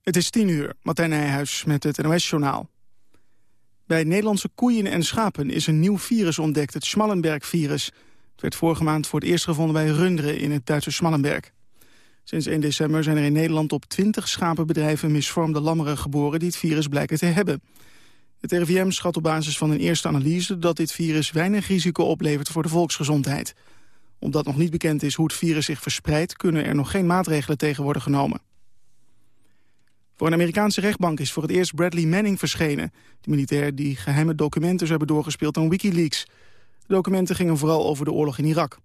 Het is tien uur, Martijn Nijhuis met het NOS-journaal. Bij Nederlandse koeien en schapen is een nieuw virus ontdekt, het Schmallenberg-virus. Het werd vorige maand voor het eerst gevonden bij Runderen in het Duitse Schmallenberg. Sinds 1 december zijn er in Nederland op 20 schapenbedrijven misvormde lammeren geboren die het virus blijken te hebben. Het RIVM schat op basis van een eerste analyse dat dit virus weinig risico oplevert voor de volksgezondheid. Omdat nog niet bekend is hoe het virus zich verspreidt, kunnen er nog geen maatregelen tegen worden genomen. Voor een Amerikaanse rechtbank is voor het eerst Bradley Manning verschenen. De militair die geheime documenten zou hebben doorgespeeld aan Wikileaks. De documenten gingen vooral over de oorlog in Irak.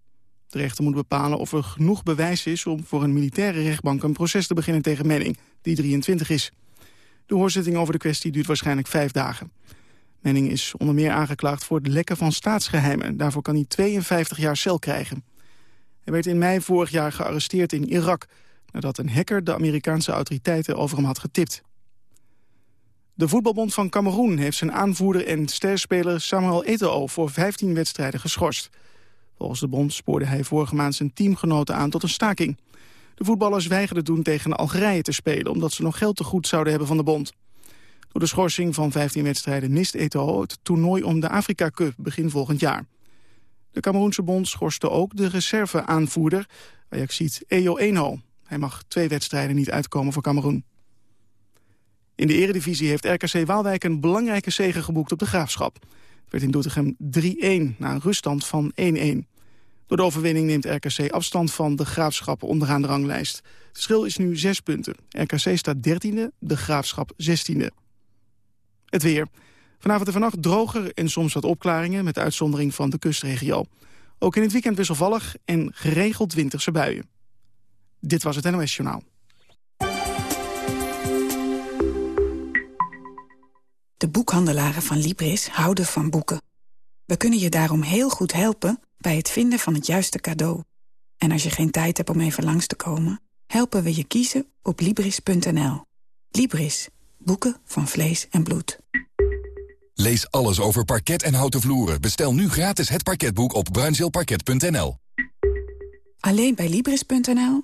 De rechter moet bepalen of er genoeg bewijs is om voor een militaire rechtbank een proces te beginnen tegen Manning, die 23 is. De hoorzitting over de kwestie duurt waarschijnlijk vijf dagen. Manning is onder meer aangeklaagd voor het lekken van staatsgeheimen. Daarvoor kan hij 52 jaar cel krijgen. Hij werd in mei vorig jaar gearresteerd in Irak nadat een hacker de Amerikaanse autoriteiten over hem had getipt. De voetbalbond van Cameroen heeft zijn aanvoerder en sterspeler Samuel Eto'o voor 15 wedstrijden geschorst. Volgens de bond spoorde hij vorige maand zijn teamgenoten aan tot een staking. De voetballers weigerden toen tegen Algerije te spelen... omdat ze nog geld te goed zouden hebben van de bond. Door de schorsing van 15 wedstrijden mist Eto'o het toernooi om de Afrika Cup begin volgend jaar. De Cameroense bond schorste ook de reserve-aanvoerder Ajaxiet Eo Eno. Hij mag twee wedstrijden niet uitkomen voor Cameroen. In de eredivisie heeft RKC Waalwijk een belangrijke zege geboekt op de Graafschap. Het werd in Doetinchem 3-1 na een ruststand van 1-1. Door de overwinning neemt RKC afstand van de Graafschap onderaan de ranglijst. Het verschil is nu 6 punten. RKC staat 13e, de Graafschap 16e. Het weer. Vanavond en vannacht droger en soms wat opklaringen... met uitzondering van de kustregio. Ook in het weekend wisselvallig en geregeld winterse buien. Dit was het NOS Journaal. De boekhandelaren van Libris houden van boeken. We kunnen je daarom heel goed helpen bij het vinden van het juiste cadeau. En als je geen tijd hebt om even langs te komen... helpen we je kiezen op Libris.nl. Libris. Boeken van vlees en bloed. Lees alles over parket en houten vloeren. Bestel nu gratis het parketboek op bruinzeelparket.nl. Alleen bij Libris.nl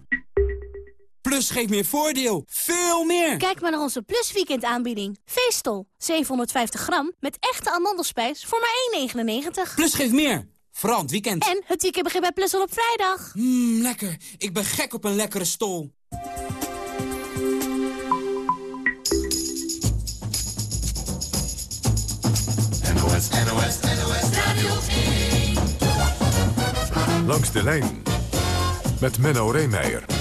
Plus geeft meer voordeel. Veel meer! Kijk maar naar onze Plus Weekend aanbieding. Veestel. 750 gram met echte amandelspijs voor maar 1,99. Plus geeft meer. Vooral het weekend. En het weekend begint bij Plus al op vrijdag. Mmm, lekker. Ik ben gek op een lekkere stol. NOS, NOS, NOS Radio 1. Langs de lijn. Met Menno Reemeijer.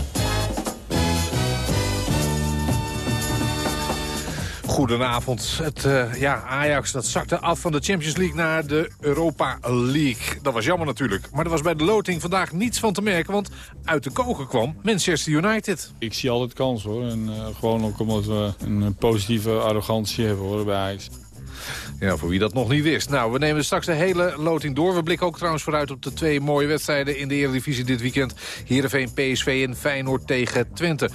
Goedenavond. Het, uh, ja, Ajax dat zakte af van de Champions League naar de Europa League. Dat was jammer natuurlijk. Maar er was bij de loting vandaag niets van te merken. Want uit de kogen kwam Manchester United. Ik zie altijd kans hoor. En uh, gewoon ook omdat we een positieve arrogantie hebben hoor, bij Ajax. Ja, voor wie dat nog niet wist. Nou, we nemen straks de hele loting door. We blikken ook trouwens vooruit op de twee mooie wedstrijden in de Eredivisie dit weekend. Heerenveen, PSV en Feyenoord tegen Twente.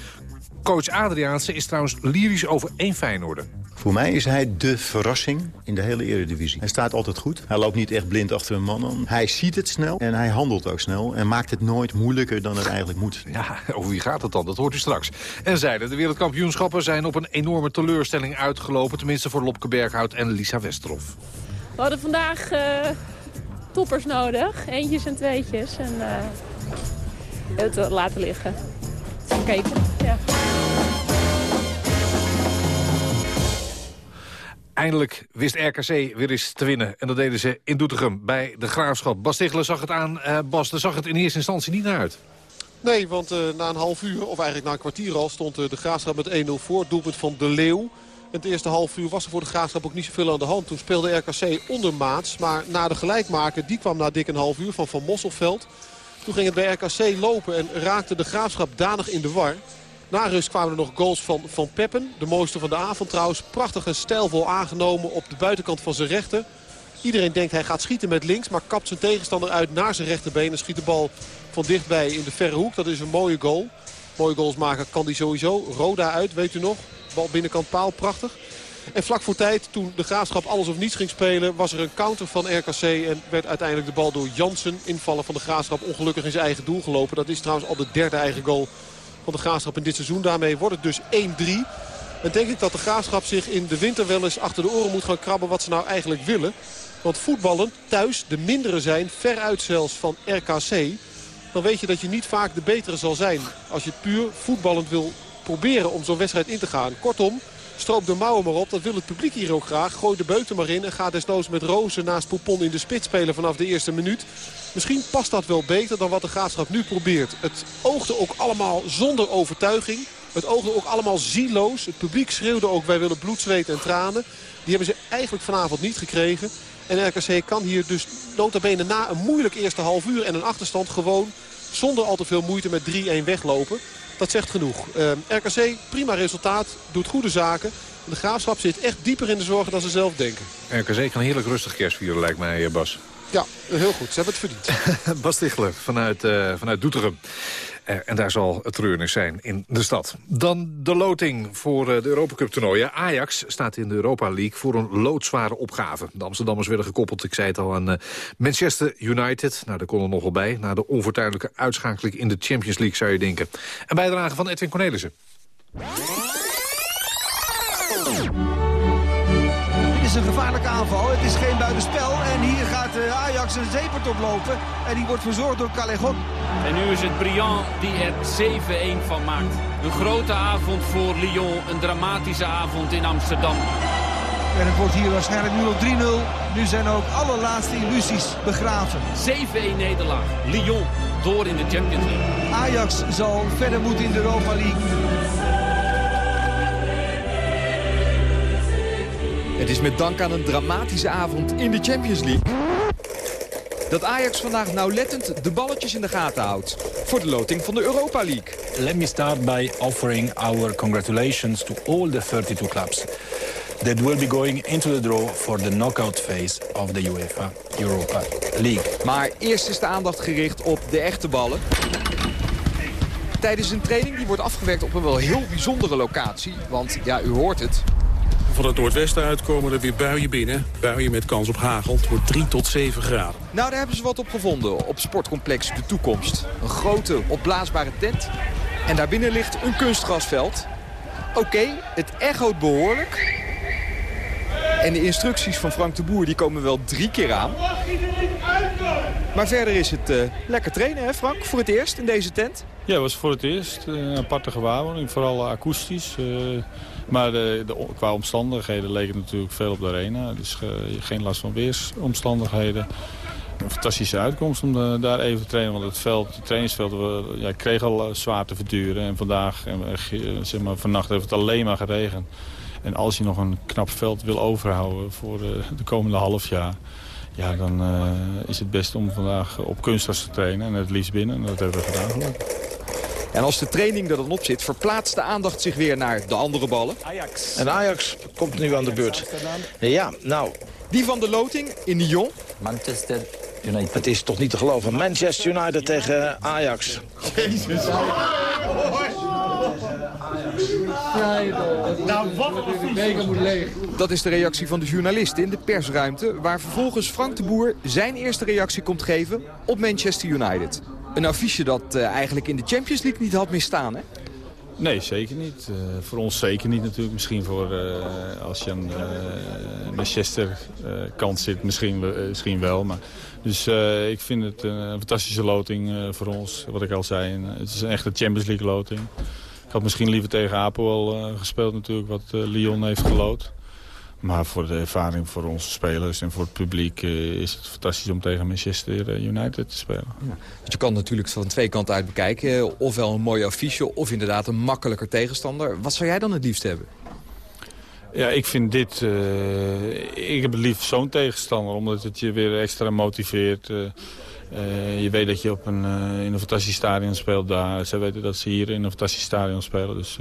Coach Adriaanse is trouwens lyrisch over één Feyenoorder. Voor mij is hij de verrassing in de hele Eredivisie. Hij staat altijd goed. Hij loopt niet echt blind achter een man aan. Hij ziet het snel en hij handelt ook snel. En maakt het nooit moeilijker dan het eigenlijk moet. Ja, over wie gaat het dan? Dat hoort u straks. En zeiden, de wereldkampioenschappen zijn op een enorme teleurstelling uitgelopen. Tenminste voor Lopke Berghout en Lisa Westerhof. We hadden vandaag uh, toppers nodig. Eentjes en tweetjes. En uh, het laten liggen. Kijken, ja. Eindelijk wist RKC weer eens te winnen. En dat deden ze in Doetinchem bij de Graafschap. Bas zag het aan. Uh, Bas, daar zag het in eerste instantie niet naar uit. Nee, want uh, na een half uur, of eigenlijk na een kwartier al... stond uh, de Graafschap met 1-0 voor. Doelpunt van De Leeuw. En het eerste half uur was er voor de Graafschap ook niet zoveel aan de hand. Toen speelde RKC ondermaats. Maar na de gelijkmaker, die kwam na dik een half uur van Van Mosselveld. Toen ging het bij RKC lopen en raakte de Graafschap danig in de war. Na rust kwamen er nog goals van Van Peppen. De mooiste van de avond trouwens. Prachtige stijlvol aangenomen op de buitenkant van zijn rechter. Iedereen denkt hij gaat schieten met links. Maar kapt zijn tegenstander uit naar zijn rechterbeen. En schiet de bal van dichtbij in de verre hoek. Dat is een mooie goal. Mooie goals maken kan die sowieso. Roda uit, weet u nog. Bal binnenkant paal, prachtig. En vlak voor tijd, toen de Graafschap alles of niets ging spelen... was er een counter van RKC en werd uiteindelijk de bal door Jansen... invallen van de Graafschap ongelukkig in zijn eigen doel gelopen. Dat is trouwens al de derde eigen goal van de Graafschap in dit seizoen. Daarmee wordt het dus 1-3. En denk ik dat de Graafschap zich in de winter wel eens achter de oren moet gaan krabben... wat ze nou eigenlijk willen. Want voetballen thuis de mindere zijn, veruit zelfs van RKC... dan weet je dat je niet vaak de betere zal zijn... als je puur voetballend wil proberen om zo'n wedstrijd in te gaan. Kortom, Stroop de mouwen maar op. Dat wil het publiek hier ook graag. Gooi de beuk maar in en ga desnoods met Rozen naast Poupon in de spits spelen vanaf de eerste minuut. Misschien past dat wel beter dan wat de Graafschap nu probeert. Het oogde ook allemaal zonder overtuiging. Het oogde ook allemaal zieloos. Het publiek schreeuwde ook wij willen bloed, zweet en tranen. Die hebben ze eigenlijk vanavond niet gekregen. En RKC kan hier dus notabene na een moeilijk eerste half uur en een achterstand gewoon zonder al te veel moeite met 3-1 weglopen. Dat zegt genoeg. Ehm, RKC, prima resultaat, doet goede zaken. De Graafschap zit echt dieper in de zorgen dan ze zelf denken. RKC kan heerlijk rustig kerst vieren, lijkt mij, eh, Bas. Ja, heel goed. Ze hebben het verdiend. Bas Tichler vanuit, uh, vanuit Doetinchem. Eh, en daar zal het treurnis zijn in de stad. Dan de loting voor de Europa Cup toernooien. Ajax staat in de Europa League voor een loodzware opgave. De Amsterdammers werden gekoppeld, ik zei het al, aan Manchester United. Nou, daar kon er nog wel bij. Na de onfortuinlijke uitschakeling in de Champions League, zou je denken. En bijdrage van Edwin Cornelissen. is een gevaarlijke aanval. Het is geen buitenspel. Een zeepert oplopen. En die wordt verzorgd door Callejon. En nu is het Briand die er 7-1 van maakt. Een grote avond voor Lyon. Een dramatische avond in Amsterdam. En het wordt hier waarschijnlijk nu nog 3-0. Nu zijn ook alle laatste illusies begraven. 7-1 nederlaag. Lyon door in de Champions League. Ajax zal verder moeten in de Europa League. Het is met dank aan een dramatische avond in de Champions League... dat Ajax vandaag nauwlettend de balletjes in de gaten houdt... voor de loting van de Europa League. Let me start by offering our congratulations to all the 32 clubs... that will be going into the draw for the knockout phase of the UEFA Europa League. Maar eerst is de aandacht gericht op de echte ballen tijdens een training die wordt afgewerkt op een wel heel bijzondere locatie. Want ja, u hoort het, van het noordwesten uit komen er weer buien binnen. Buien met kans op hagel. Het wordt 3 tot 7 graden. Nou, daar hebben ze wat op gevonden op sportcomplex De Toekomst. Een grote opblaasbare tent. En daarbinnen ligt een kunstgrasveld. Oké, het echoot behoorlijk. En de instructies van Frank de Boer die komen wel drie keer aan. Maar verder is het uh, lekker trainen, hè Frank? Voor het eerst in deze tent? Ja, het was voor het eerst. Een aparte gewaarwording, vooral akoestisch. Uh, maar de, qua omstandigheden leek het natuurlijk veel op de arena. Dus uh, geen last van weersomstandigheden. Een fantastische uitkomst om de, daar even te trainen. Want het veld, het trainingsveld we, ja, kreeg al zwaar te verduren. En vandaag, en, zeg maar, vannacht heeft het alleen maar geregend. En als je nog een knap veld wil overhouden voor de, de komende half jaar... Ja, dan is het best om vandaag op kunstgras te trainen. En het liefst binnen. En dat hebben we gedaan En als de training er dan op zit, verplaatst de aandacht zich weer naar de andere ballen. Ajax. En Ajax komt nu aan de beurt. Ja, nou... Die van de loting in Lyon. Manchester United. Het is toch niet te geloven. Manchester United tegen Ajax. Jezus. Nou, wat een moet leeg. Dat is de reactie van de journalist in de persruimte... waar vervolgens Frank de Boer zijn eerste reactie komt geven op Manchester United. Een affiche dat uh, eigenlijk in de Champions League niet had misstaan, hè? Nee, zeker niet. Uh, voor ons zeker niet natuurlijk. Misschien voor uh, als je aan de Manchester kant zit, misschien, misschien wel. Maar, dus ik vind het een fantastische loting voor ons, wat ik al zei. het is een echte Champions League loting had misschien liever tegen Apel uh, gespeeld natuurlijk, wat uh, Lyon heeft gelood. Maar voor de ervaring voor onze spelers en voor het publiek uh, is het fantastisch om tegen Manchester United te spelen. Ja. Je kan natuurlijk van twee kanten uit bekijken. Ofwel een mooi affiche of inderdaad een makkelijker tegenstander. Wat zou jij dan het liefst hebben? Ja, ik vind dit... ik heb het liefst zo'n tegenstander, omdat het je weer extra motiveert... Uh, je weet dat je op een, in een fantastisch stadion speelt daar. Ze weten dat ze hier in een fantastisch stadion spelen. Dus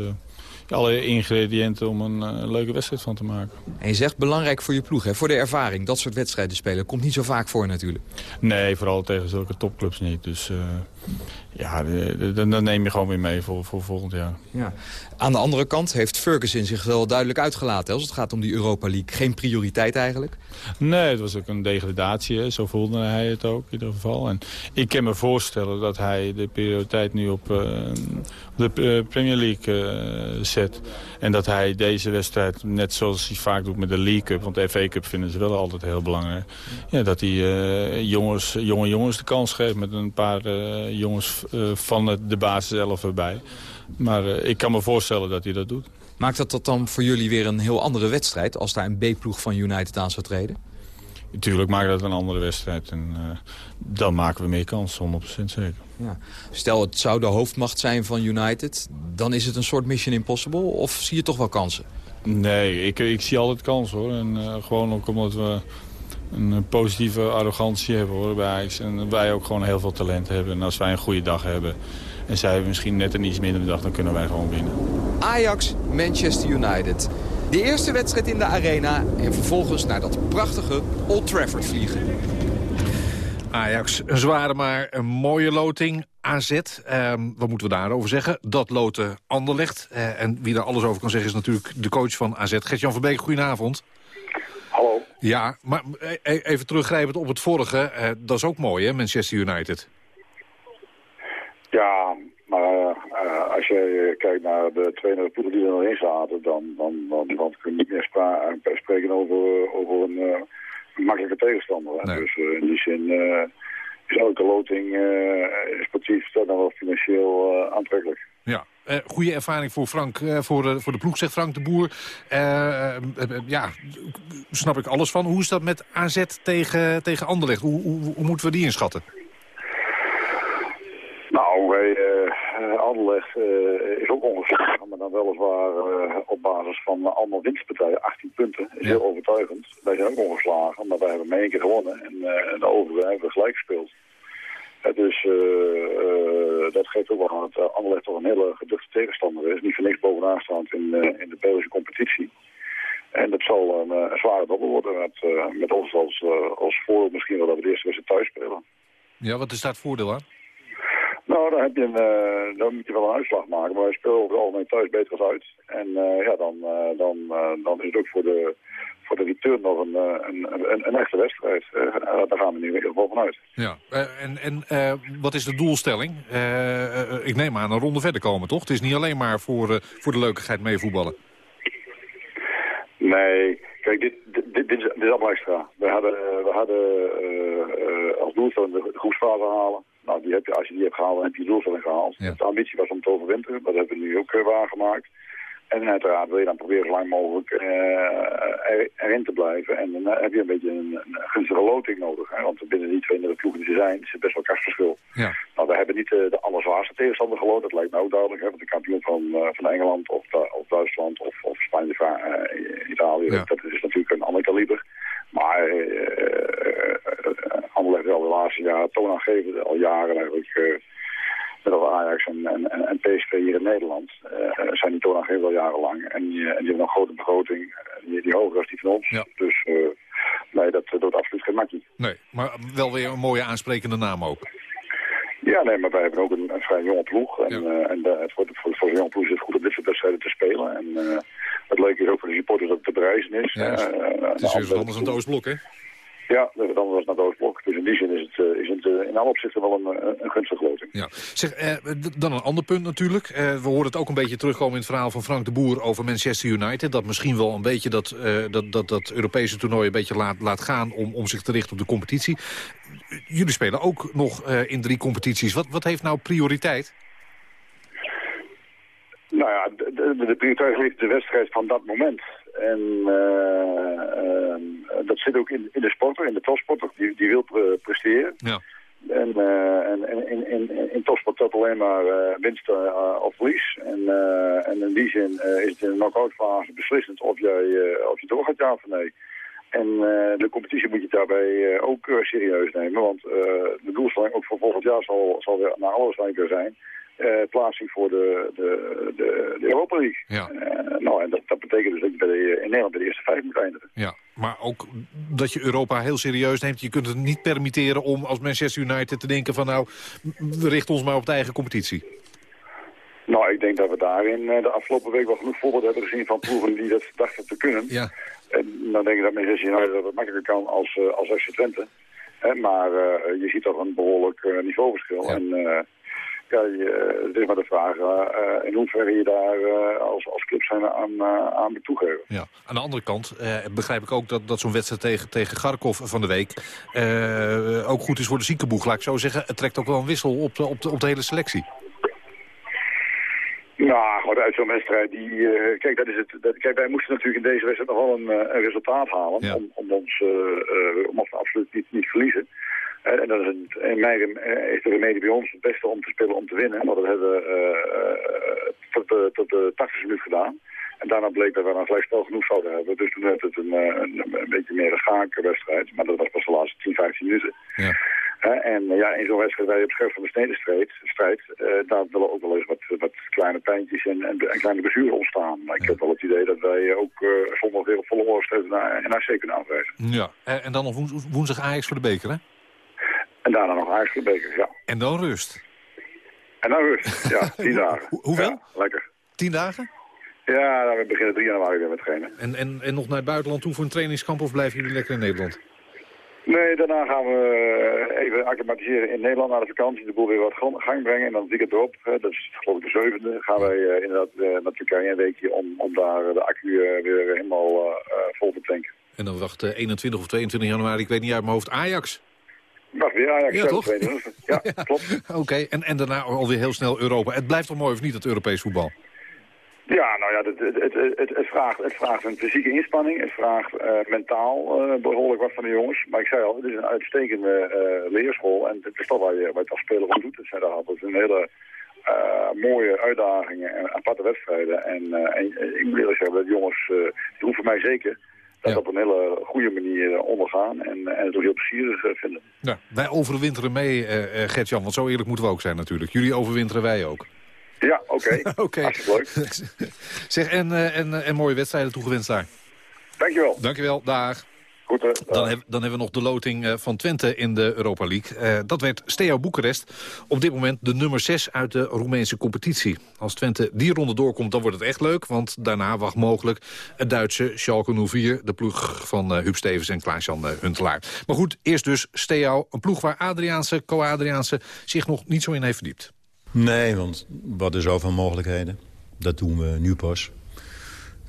alle ingrediënten om een eh, leuke wedstrijd van te maken. En je zegt belangrijk voor je ploeg, hè? voor de ervaring. Dat soort wedstrijden spelen komt niet zo vaak voor natuurlijk. Nee, vooral tegen zulke topclubs niet. Dus eh, ja, dan neem je gewoon weer mee voor, voor volgend jaar. Ja. Aan de andere kant heeft Ferguson zich wel duidelijk uitgelaten... Als het gaat om die Europa League. Geen prioriteit eigenlijk? Nee, het was ook een degradatie. Hè. Zo voelde hij het ook in ieder geval. En ik kan me voorstellen dat hij de prioriteit nu op uh, de Premier League zet. En dat hij deze wedstrijd, net zoals hij vaak doet met de League Cup... want de FA Cup vinden ze wel altijd heel belangrijk... Ja, dat hij jongens, jonge jongens de kans geeft met een paar jongens uh, van de basis zelf erbij. Maar ik kan me voorstellen dat hij dat doet. Maakt dat, dat dan voor jullie weer een heel andere wedstrijd... als daar een B-ploeg van United aan zou treden? Natuurlijk maakt dat een andere wedstrijd. En uh, dan maken we meer kans, 100% zeker. Ja. Stel, het zou de hoofdmacht zijn van United... dan is het een soort Mission Impossible? Of zie je toch wel kansen? Nee, ik, ik zie altijd kansen hoor. En, uh, gewoon ook omdat we een positieve arrogantie hebben hoor, bij Ajax. En wij ook gewoon heel veel talent hebben. En als wij een goede dag hebben en zij hebben misschien net een iets mindere dag, dan kunnen wij gewoon winnen. Ajax, Manchester United. De eerste wedstrijd in de arena en vervolgens naar dat prachtige Old Trafford vliegen. Ajax, een zware maar een mooie loting. AZ, eh, wat moeten we daarover zeggen? Dat loten Anderlecht. Uh, en wie daar alles over kan zeggen is natuurlijk de coach van AZ. Gert-Jan van Beek, goedenavond. Hallo. Ja, maar e- even teruggrijpend op het vorige. Eh, dat is ook mooi, hè, Manchester United? Ja, maar uh, als je kijkt naar de twee ploegen die er nog in zaten... dan, dan, dan, dan kun je niet meer spreken over, over een, uh, een makkelijke tegenstander. Nee. Dus in die zin is elke loting sportief dan wel financieel aantrekkelijk. Ja, uh, goede ervaring voor Frank, uh, voor, uh, voor de ploeg, zegt Frank de Boer. ja, snap ik alles van. Hoe is dat met AZ tegen, tegen Anderlecht? Hoe, hoe, hoe moeten we die inschatten? Nou, Anderlecht is ook ongeslagen, maar dan weliswaar op basis van allemaal winstpartijen. 18 punten, is heel overtuigend. Wij zijn ook ongeslagen, maar wij hebben maar één keer gewonnen. En de overige hebben gelijk gespeeld. dus uh, dat geeft ook wel aan dat uh, Anderlecht toch een hele geduchte tegenstander is. Niet voor niks bovenaan staand in, in de Belgische competitie. En dat zal een, een zware dobbel worden met, met ons als, als voordeel misschien wel dat we de eerste wedstrijd thuis spelen. Ja, wat is daar het voordeel aan? Nou, dan, heb je een, dan moet je wel een uitslag maken. Maar wij spelen over het algemeen thuis beter als uit. En ja, dan, dan, dan is het ook voor de, voor de return nog een, een, een, een echte wedstrijd. Uh, daar gaan we nu in ieder geval vanuit. Ja, uh, en, en uh, wat is de doelstelling? ik neem aan een ronde verder komen, toch? Het is niet alleen maar voor, voor de leukigheid mee voetballen. Nee, kijk, dit, dit, dit, is, dit is allemaal extra. We hadden, we hadden als doelstelling de groepsfase halen. Nou, die heb je, als je die hebt gehaald, dan heb je de doelstelling gehaald. Ja. De ambitie was om te overwinteren. Dat hebben we nu ook waargemaakt. En uiteraard wil je dan proberen zo lang mogelijk uh, erin te blijven. En dan heb je een beetje een, een gunstige loting nodig. Hè? Want binnen die 32 ploegen die er zijn, is het best wel kastverschil. Ja. Nou, we hebben niet uh, de allerzwaarste tegenstander geloot. Dat lijkt me ook duidelijk. Hè? Want de kampioen van, uh, van Engeland of, of Duitsland of, of Spanje, Italië, ja. dat is natuurlijk een ander kaliber. Maar Anderlecht wel de laatste jaren toonaangevend, al jaren eigenlijk met Ajax en, en, en PSV hier in Nederland, uh, zijn die toonaangevend al jarenlang. En, die, en die hebben een grote begroting, die, die hoger is die van ons. Ja. Dus uh, nee, dat doet absoluut geen makkie. Nee, maar wel weer een mooie aansprekende naam ook. Ja, nee, maar wij hebben ook een, een vrij jonge ploeg. En, ja. uh, en de, het wordt voor, voor zo'n jonge ploeg is het goed om dit soort wedstrijden te spelen. En uh, het leuke is ook voor de supporters dat het te bereizen is. Ja, het is, weer wat anders dan het Oostblok, hè? Ja, dat was naar Oostblok. Dus in die zin is het, uh, is het uh, in alle opzichten wel een, een gunstige loting. Ja. Zeg, eh, dan een ander punt natuurlijk. Eh, we horen het ook een beetje terugkomen in het verhaal van Frank de Boer over Manchester United. Dat misschien wel een beetje dat, dat, dat, dat Europese toernooi een beetje laat, laat gaan om, om zich te richten op de competitie. Jullie spelen ook nog in drie competities. Wat, wat heeft nou prioriteit? Nou ja, de, de, de prioriteit ligt de wedstrijd van dat moment. En uh, uh, dat zit ook in, in de sporter, in de topsporter, die, die wil pre presteren. Ja. En, uh, en, en in, in, in topsport dat alleen maar winst of verlies. En, en in die zin is het in de knock-out fase beslissend of, jij, of je doorgaat ja of nee. En de competitie moet je daarbij ook serieus nemen, want de doelstelling ook voor volgend jaar zal, zal weer naar alles lijken zijn eh, plaatsing voor de, de, de, de Europa League. Ja. Eh, nou, en dat, dat betekent dus dat je bij de, in Nederland bij de eerste vijf moet eindigen. Ja, maar ook dat je Europa heel serieus neemt. Je kunt het niet permitteren om als Manchester United te denken van... nou, we richten ons maar op de eigen competitie. Nou, ik denk dat we daarin eh, de afgelopen week wel genoeg voorbeelden hebben gezien van ploegen die dat dachten te kunnen. Ja. En dan denk ik dat Manchester United dat het makkelijker kan als, als FC Twente. Maar uh, je ziet toch een behoorlijk niveauverschil. Ja. En ja, je, het is maar de vraag in hoeverre je daar als, als club zijn aan, aan moet toegeven. Ja. Aan de andere kant begrijp ik ook dat, dat zo'n wedstrijd tegen, tegen Garkov van de week ook goed is voor de ziekenboeg. Laat ik zo zeggen, het trekt ook wel een wissel op de, op de, op de hele selectie. Nou, gewoon uit zo'n wedstrijd. Die, uh, kijk, dat is het, dat, kijk, wij moesten natuurlijk in deze wedstrijd nog wel een, een resultaat halen. Ja. Om, om, ons, uh, om ons absoluut niet, niet verliezen. En dat is in mijn is de remedie bij ons het beste om te spelen om te winnen. Maar dat hebben we tot, de, tot de 80 minuut gedaan. En daarna bleek dat we een gelijkspel genoeg zouden hebben. Dus toen werd het een, een, een beetje meer een schaakwedstrijd. Maar dat was pas de laatste 10, 15 minuten. Ja. Uh, en ja, in zo'n wedstrijd waar je op scherp van de snedenstrijd, strijd, uh, daar willen ook wel eens wat, wat kleine pijntjes en, en, en kleine bezuren ontstaan. Maar ik heb wel het idee dat wij ook zondag weer op volle oorlog naar NAC kunnen aanwijzen. Ja, en dan nog woens woensdag Ajax voor de beker, hè? En daarna nog Ajax voor de beker, ja. En dan rust? En dan rust, ja, tien dagen. Ho hoeveel? Ja, lekker. Tien dagen? Ja, nou, we beginnen 3 januari weer met trainen. En, en, en nog naar het buitenland toe voor een trainingskamp of blijven jullie lekker in Nederland? Nee, daarna gaan we even acclimatiseren in Nederland naar de vakantie. De boel weer wat gang brengen. En dan het weekend erop, dat is geloof ik de zevende, gaan wij uh, inderdaad uh, naar Turkije een weekje om, om daar de accu uh, weer helemaal vol te tanken. En dan wacht 21 of 22 januari, ik weet niet uit mijn hoofd, Ajax. Wacht weer Ajax, ja, toch? ja, ja, klopt. Oké, okay. en, en daarna alweer heel snel Europa. Het blijft toch mooi of niet, dat Europees voetbal? Ja, nou ja, het, het, het, het, vraagt, het vraagt een fysieke inspanning. Het vraagt uh, mentaal uh, behoorlijk wat van de jongens. Maar ik zei al, het is een uitstekende uh, leerschool. En het is toch waar je, waar je als speler van doet. Het zijn altijd een hele mooie uitdagingen en aparte wedstrijden. En, en ik moet eerlijk zeggen, dat jongens, die hoeven mij zeker dat ja. op een hele goede manier ondergaan en, en het ook heel plezierig vinden. Ja, wij overwinteren mee, Gert-Jan, want zo eerlijk moeten we ook zijn natuurlijk. Jullie overwinteren wij ook. Ja, oké. Okay. okay. leuk. zeg, en, uh, en, en mooie wedstrijden toegewenst daar. Dankjewel. Dankjewel, dag. Goed, hè. Dan, heb, dan hebben we nog de loting van Twente in de Europa League. Uh, dat werd Steaua Boekarest. Op dit moment de nummer 6 uit de Roemeense competitie. Als Twente die ronde doorkomt, dan wordt het echt leuk. Want daarna wacht mogelijk het Duitse Schalke 04. De ploeg van uh, Huub Stevens en Klaas-Jan Huntelaar. Maar goed, eerst dus Steaua. Een ploeg waar Adriaanse, co-Adriaanse zich nog niet zo in heeft verdiept. Nee, want wat er zoveel mogelijkheden. Dat doen we nu pas.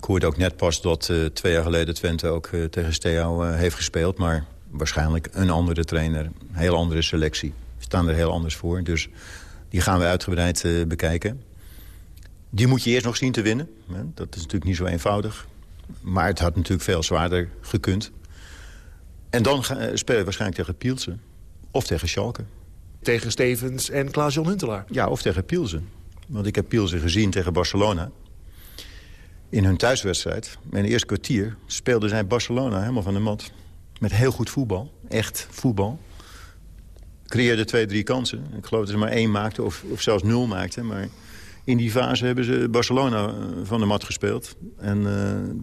Ik hoorde ook net pas dat uh, twee jaar geleden Twente ook uh, tegen Steaua uh, heeft gespeeld. Maar waarschijnlijk een andere trainer, een heel andere selectie. We staan er heel anders voor. Dus die gaan we uitgebreid bekijken. Die moet je eerst nog zien te winnen. Dat is natuurlijk niet zo eenvoudig. Maar het had natuurlijk veel zwaarder gekund. En dan speel je waarschijnlijk tegen Pielsen. Of tegen Schalke tegen Stevens en Klaas-Jan Huntelaar. Ja, of tegen Pielsen. Want ik heb Pielsen gezien tegen Barcelona. In hun thuiswedstrijd, in de eerste kwartier... speelde zij Barcelona helemaal van de mat. Met heel goed voetbal. Echt voetbal. Creëerde twee, drie kansen. Ik geloof dat ze maar één maakten of, of zelfs nul maakten. Maar in die fase hebben ze Barcelona van de mat gespeeld. En uh,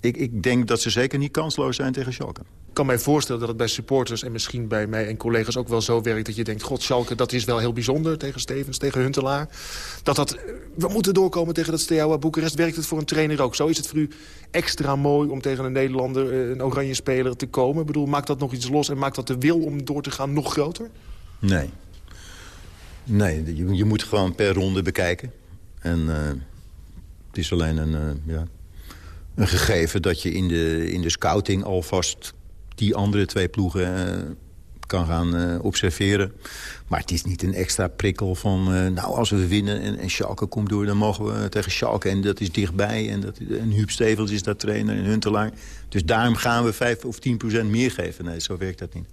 ik, ik denk dat ze zeker niet kansloos zijn tegen Schalke. Kan mij voorstellen dat het bij supporters en misschien bij mij en collega's ook wel zo werkt... dat je denkt, god, Schalke, dat is wel heel bijzonder tegen Stevens, tegen Huntelaar. Dat dat, we moeten doorkomen tegen dat Steaua Boekarest. Werkt het voor een trainer ook? Zo is het voor u extra mooi om tegen een Nederlander, een oranje speler te komen? Ik bedoel, maakt dat nog iets los en maakt dat de wil om door te gaan nog groter? Nee. Nee, je, moet gewoon per ronde bekijken. En uh, het is alleen een, ja, een gegeven dat je in de, in de scouting alvast die andere twee ploegen uh, kan gaan uh, observeren. Maar het is niet een extra prikkel van... Uh, nou, als we winnen en, en Schalke komt door... dan mogen we tegen Schalke en dat is dichtbij. En, dat, en Huub Stevels is dat trainer en Huntelaar. Dus daarom gaan we 5 of 10 procent meer geven. Nee, zo werkt dat niet.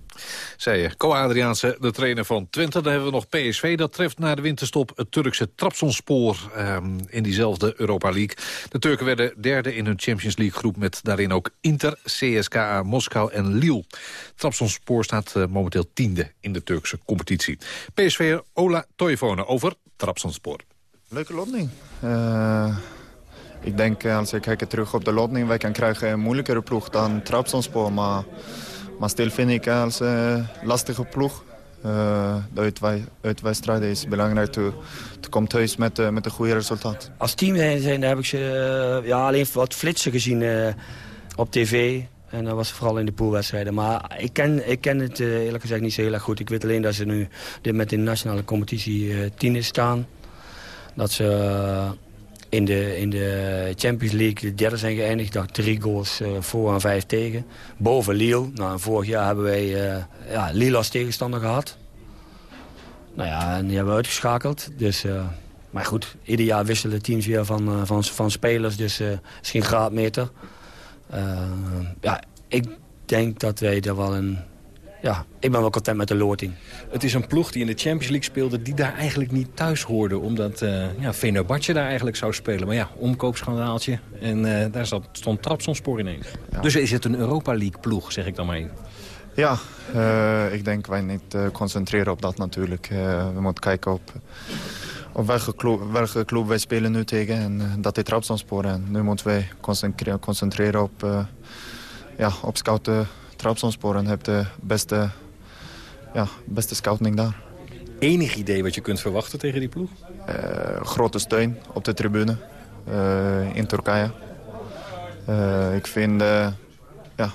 Zei je, Co-Adriaanse, de trainer van Twente. Dan hebben we nog PSV. Dat treft na de winterstop het Turkse Trabzonspor um, in diezelfde Europa League. De Turken werden derde in hun Champions League groep... met daarin ook Inter, CSKA Moskou en Lille. Trabzonspoor staat uh, momenteel tiende in de Turkse competitie. PSV Ola Toivonen over Trabzonspoor. Leuke loting. Uh, ik denk, als ik kijk terug op de loting... wij kan krijgen een moeilijkere ploeg dan Trabzonspoor. Maar, maar stil vind ik als een lastige ploeg. Uh, de uitwedstrijden is belangrijk te, te komen thuis met, uh, met een goede resultaat. Als team zijn, heb ik ze ja, alleen wat flitsen gezien op tv. En dat was vooral in de poolwedstrijden. Maar ik ken, ik ken het eerlijk gezegd niet zo heel erg goed. Ik weet alleen dat ze nu met de nationale competitie tien staan. Dat ze in de, in de Champions League de derde zijn geëindigd. dacht drie goals voor en vijf tegen. Boven Lille. Nou, vorig jaar hebben wij ja, Lille als tegenstander gehad. Nou ja, en die hebben we uitgeschakeld. Dus, uh, maar goed, ieder jaar wisselen teams weer van, uh, van, van spelers. Dus uh, is geen graadmeter. ja, ik denk dat wij er wel een... Ja, ik ben wel content met de loting. Het is een ploeg die in de Champions League speelde... die daar eigenlijk niet thuis hoorde. Omdat uh, ja, Fenerbahce daar eigenlijk zou spelen. Maar ja, omkoopschandaaltje. En daar zat, stond Trabzonspor ineens. Ja. Dus is het een Europa League ploeg, zeg ik dan maar even. Ja, uh, ik denk wij niet uh, concentreren op dat natuurlijk. Uh, we moeten kijken op, op welke, club, welke club wij spelen nu tegen. En dat is Trabzonspor. En nu moeten wij concentreren, concentreren op, ja, op scouten Trabzonspor. En heb de beste, ja, beste scouting daar. Enig idee wat je kunt verwachten tegen die ploeg? grote steun op de tribune in Turkije. ik vind ja,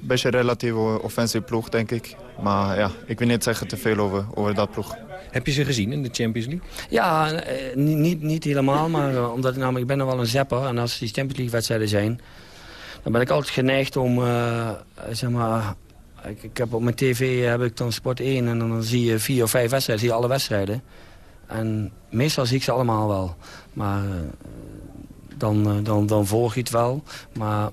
beetje een relatief offensieve ploeg, denk ik. Maar ja, ik wil niet zeggen te veel over, over dat ploeg. Heb je ze gezien in de Champions League? Ja, eh, niet, niet helemaal, maar uh, omdat ik namelijk, ik ben er wel een zapper. En als die Champions League wedstrijden zijn, dan ben ik altijd geneigd om, uh, zeg maar... Ik, ik, heb op mijn tv heb ik dan Sport 1 en dan zie je vier of vijf wedstrijden, zie je alle wedstrijden. En meestal zie ik ze allemaal wel. Maar dan, dan, dan volg je het wel. Maar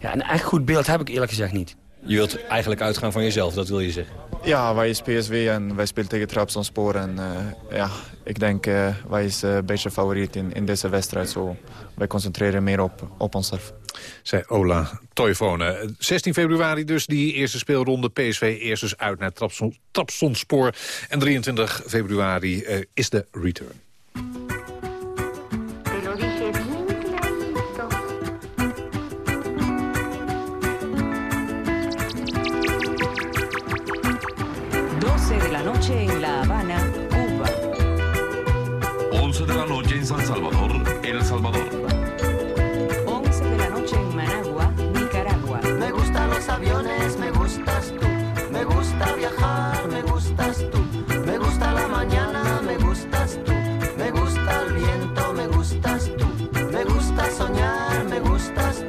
ja, een echt goed beeld heb ik eerlijk gezegd niet. Je wilt eigenlijk uitgaan van jezelf, dat wil je zeggen? Ja, wij is PSV en wij spelen tegen Trabzonspor. En uh, ja, ik denk uh, wij is een beetje favoriet in, in deze wedstrijd. Zo, wij concentreren meer op, op onszelf. Zij Ola Toivonen. 16 februari dus die eerste speelronde. PSV eerst dus uit naar Trabzonspor. En 23 februari is de return. Noche en La Habana, Cuba. 11 de la noche en San Salvador, El Salvador. 11 de la noche en Managua, Nicaragua. Me gustan los aviones, me gustas tú. Me gusta viajar, me gustas tú. Me gusta la mañana, me gustas tú. Me gusta el viento, me gustas tú. Me gusta soñar, me gustas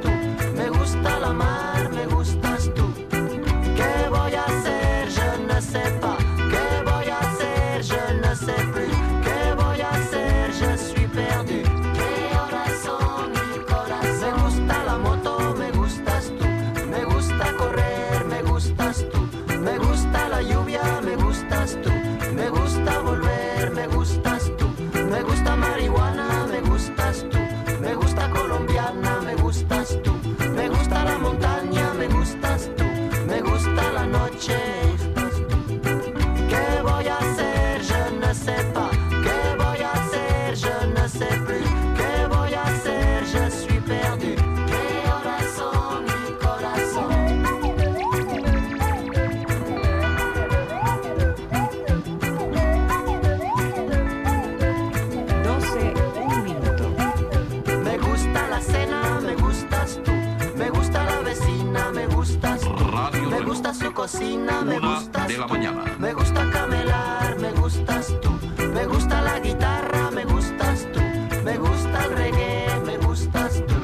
cocina, me gustas de la mañana. Me gusta camelar, me gustas tú. Me gusta la guitarra, me gustas tú. Me gusta el reggae, me gustas tú.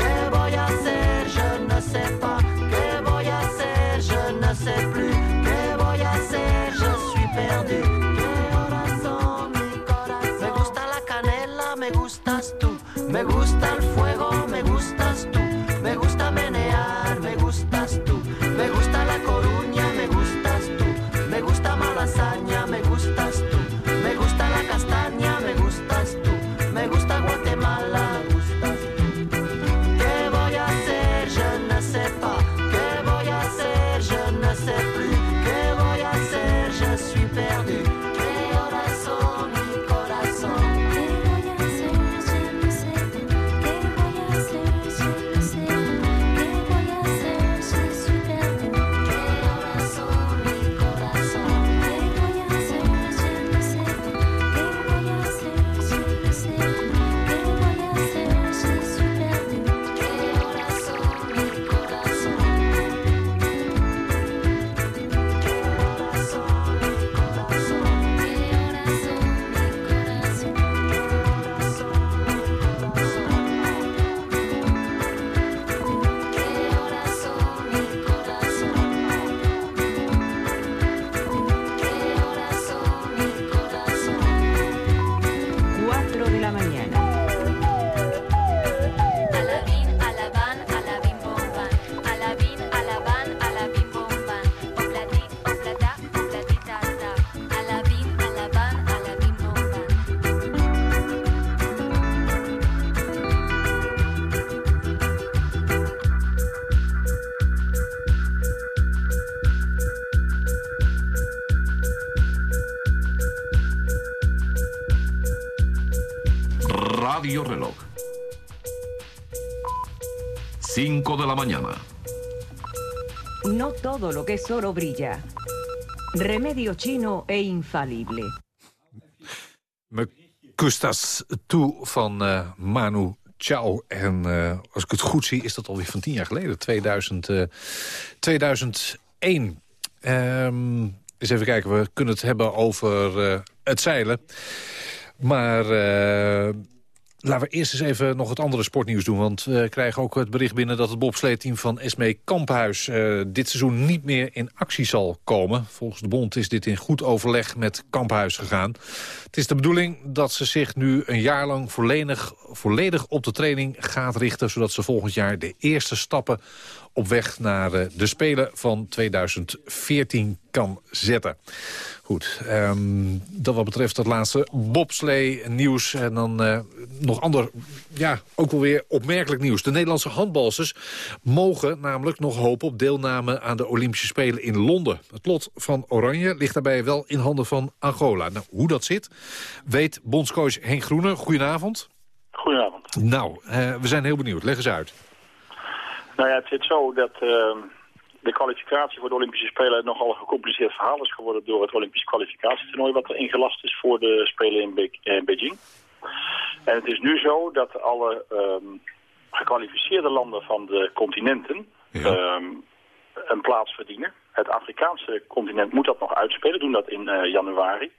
¿Qué voy a hacer? Je ne sais pas. ¿Qué voy a hacer? Je ne sais plus. ¿Qué voy a hacer? Je suis perdu. ¿Qué horas son mi corazón? Me gusta la canela, me gustas tú. Me gusta el fuego, me gustas tú. La mañana. No todo lo que es oro brilla. Remedio chino e infalible. Me kustas toe van eh, Manu Chao. En eh, als ik het goed zie, is dat alweer van tien jaar geleden. 2000, eh, 2001. Ehm, eens even kijken, we kunnen het hebben over eh, het zeilen. Maar eh, laten we eerst eens even nog het andere sportnieuws doen. Want we krijgen ook het bericht binnen dat het bobsleeteam van Esmee Kamphuis... eh, dit seizoen niet meer in actie zal komen. Volgens de bond is dit in goed overleg met Kamphuis gegaan. Het is de bedoeling dat ze zich nu een jaar lang volledig, volledig op de training gaat richten... zodat ze volgend jaar de eerste stappen op weg naar eh, de Spelen van 2014 kan zetten. Goed, ehm, dat wat betreft het laatste bobslee nieuws. En dan eh, nog ander, ja, ook wel weer opmerkelijk nieuws. De Nederlandse handbalsters mogen namelijk nog hopen op deelname aan de Olympische Spelen in Londen. Het lot van Oranje ligt daarbij wel in handen van Angola. Nou, hoe dat zit, weet bondscoach Henk Groene. Goedenavond. Goedenavond. Nou, eh, we zijn heel benieuwd. Leg eens uit. Nou ja, het zit zo dat uh, de kwalificatie voor de Olympische Spelen nogal een gecompliceerd verhaal is geworden door het Olympisch kwalificatietoernooi wat er ingelast is voor de Spelen in, Be in Beijing. En het is nu zo dat alle um, gekwalificeerde landen van de continenten ja. um, een plaats verdienen. Het Afrikaanse continent moet dat nog uitspelen, doen dat in uh, januari.